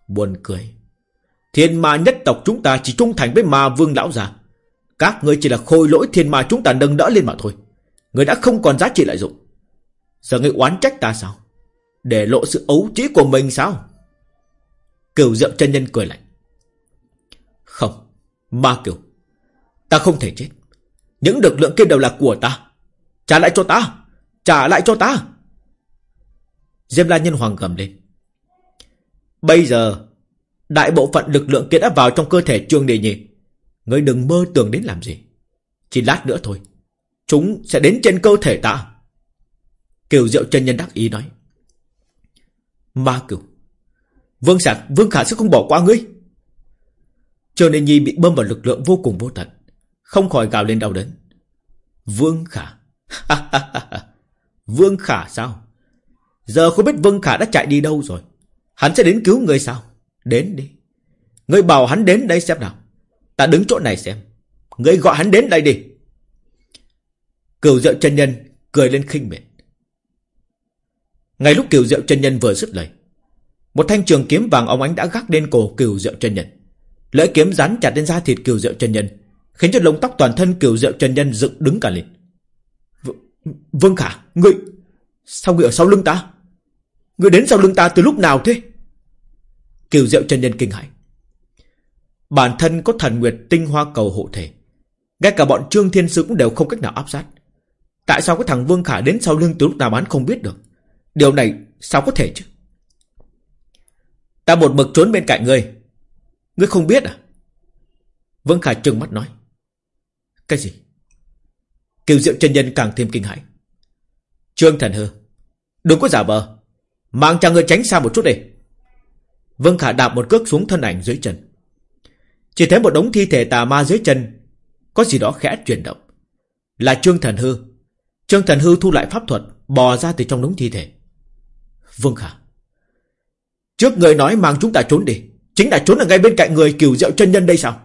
Buồn cười. Thiên ma nhất tộc chúng ta chỉ trung thành với ma vương lão già. Các ngươi chỉ là khôi lỗi thiên ma chúng ta nâng đỡ lên mà thôi. Ngươi đã không còn giá trị lợi dụng. Giờ ngươi oán trách ta sao? Để lộ sự ấu trí của mình sao? Cửu diệu chân nhân cười lạnh. Không. Ma Kiều Ta không thể chết Những lực lượng kia đều là của ta Trả lại cho ta. Trả lại cho ta. Diêm La Nhân Hoàng gầm lên. Bây giờ, Đại bộ phận lực lượng kia đã vào trong cơ thể Trương Đề Nhi Ngươi đừng mơ tưởng đến làm gì. Chỉ lát nữa thôi. Chúng sẽ đến trên cơ thể ta. Kiều Diệu chân nhân đắc ý nói. Ma Kiều, Vương Sạc, Vương Khả sẽ không bỏ qua ngươi. Trương Đề Nhi bị bơm vào lực lượng vô cùng vô tận, Không khỏi gào lên đau đớn. Vương Khả Vương Khả sao? Giờ không biết Vương Khả đã chạy đi đâu rồi. Hắn sẽ đến cứu người sao? Đến đi. Ngươi bảo hắn đến đây xem nào. Ta đứng chỗ này xem. Ngươi gọi hắn đến đây đi. Cửu diệu chân nhân cười lên khinh miệt. Ngay lúc cửu diệu chân nhân vừa dứt lời, Một thanh trường kiếm vàng óng ánh đã gác lên cổ cửu diệu chân nhân. Lưỡi kiếm rắn chặt lên da thịt cửu diệu chân nhân, Khiến cho lông tóc toàn thân cửu diệu chân nhân dựng đứng cả lên. Vương Khả Ngươi, Sao ngươi ở sau lưng ta Ngươi đến sau lưng ta từ lúc nào thế Kiều Diệu chân nhân kinh hãi. Bản thân có thần nguyệt tinh hoa cầu hộ thể. Ngay cả bọn Trương Thiên Sư cũng đều không cách nào áp sát. Tại sao cái thằng Vương Khả đến sau lưng từ lúc nào bán không biết được. Điều này sao có thể chứ? Ta một mực trốn bên cạnh ngươi. Ngươi không biết à? Vương Khả trừng mắt nói. Cái gì? Kiều Diệu chân nhân càng thêm kinh hãi. Trương Thần Hư. Đừng có giả vờ. Mang cho người tránh xa một chút đi. Vương Khả đạp một cước xuống thân ảnh dưới chân. Chỉ thấy một đống thi thể tà ma dưới chân, có gì đó khẽ chuyển động. Là Trương Thần Hư. Trương Thần Hư thu lại pháp thuật, bò ra từ trong đống thi thể. Vương Khả. Trước người nói mang chúng ta trốn đi. Chính là trốn ở ngay bên cạnh người kiều diệu chân nhân đây sao?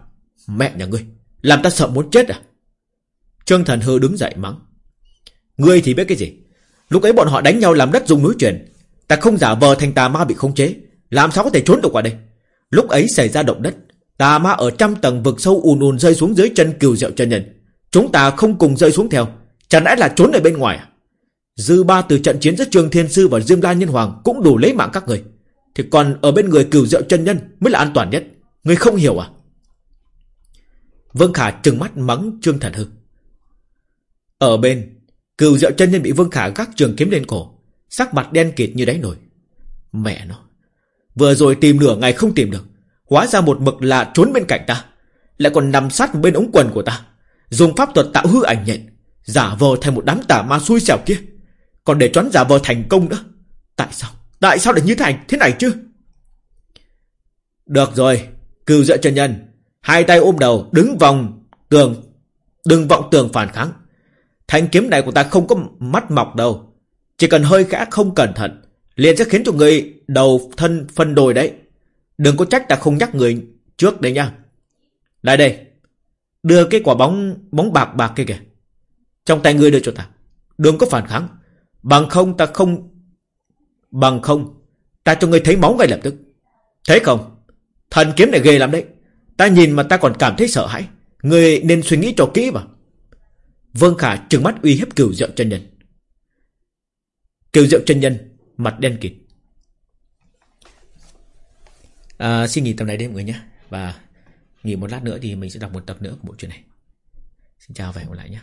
Mẹ nhà ngươi, làm ta sợ muốn chết à? Trương Thần Hư đứng dậy mắng. Ngươi thì biết cái gì? Lúc ấy bọn họ đánh nhau làm đất dùng núi chuyển. Ta không giả vờ thành tà ma bị khống chế. Làm sao có thể trốn được qua đây Lúc ấy xảy ra động đất, Tà ma ở trăm tầng vực sâu ùn ùn rơi xuống dưới chân kiều diệu chân nhân Chúng ta không cùng rơi xuống theo Chẳng lẽ là trốn ở bên ngoài à Dư ba từ trận chiến giữa Trường Thiên Sư và Diêm La Nhân Hoàng Cũng đủ lấy mạng các người Thì còn ở bên người cửu diệu chân nhân Mới là an toàn nhất Người không hiểu à Vương Khả trừng mắt mắng Trương Thần Hư ở bên cựu diệu chân nhân bị Vương Khả gác trường kiếm lên cổ, Sắc mặt đen kịt như đáy nổi Mẹ nó, Vừa rồi tìm nửa ngày không tìm được, Hóa ra một mực là trốn bên cạnh ta, Lại còn nằm sát bên ống quần của ta, Dùng pháp thuật tạo hư ảnh nhện, Giả vờ thành một đám tà ma xui xẻo kia. Còn để choán giả vờ thành công nữa. Tại sao? Tại sao lại như thành thế này chứ? Được rồi, Cừu dạo chân nhân, Hai tay ôm đầu, đứng vòng tường Đừng vọng tường phản kháng. Thanh kiếm này của ta không có mắt mọc đâu Chỉ cần hơi khẽ không cẩn thận, liền sẽ khiến cho người đầu thân phân đồi đấy. Đừng có trách ta không nhắc người trước đấy nha. Lại đây. Đưa cái quả bóng bóng bạc bạc kia kìa. Trong tay ngươi đưa cho ta. Đừng có phản kháng. Bằng không ta không... Bằng không. Ta cho ngươi thấy máu ngay lập tức. Thấy không? Thần kiếm này ghê lắm đấy. Ta nhìn mà ta còn cảm thấy sợ hãi. Ngươi nên suy nghĩ cho kỹ vào. Vương Khả trừng mắt uy hiếp cửu diệu chân nhân. Cửu diệu chân nhân Mặt đen kịt. À, Xin nghỉ tập này đi mọi người nhé. Và nghỉ một lát nữa thì mình sẽ đọc một tập nữa của bộ truyện này. Xin chào và hẹn gặp lại nhé.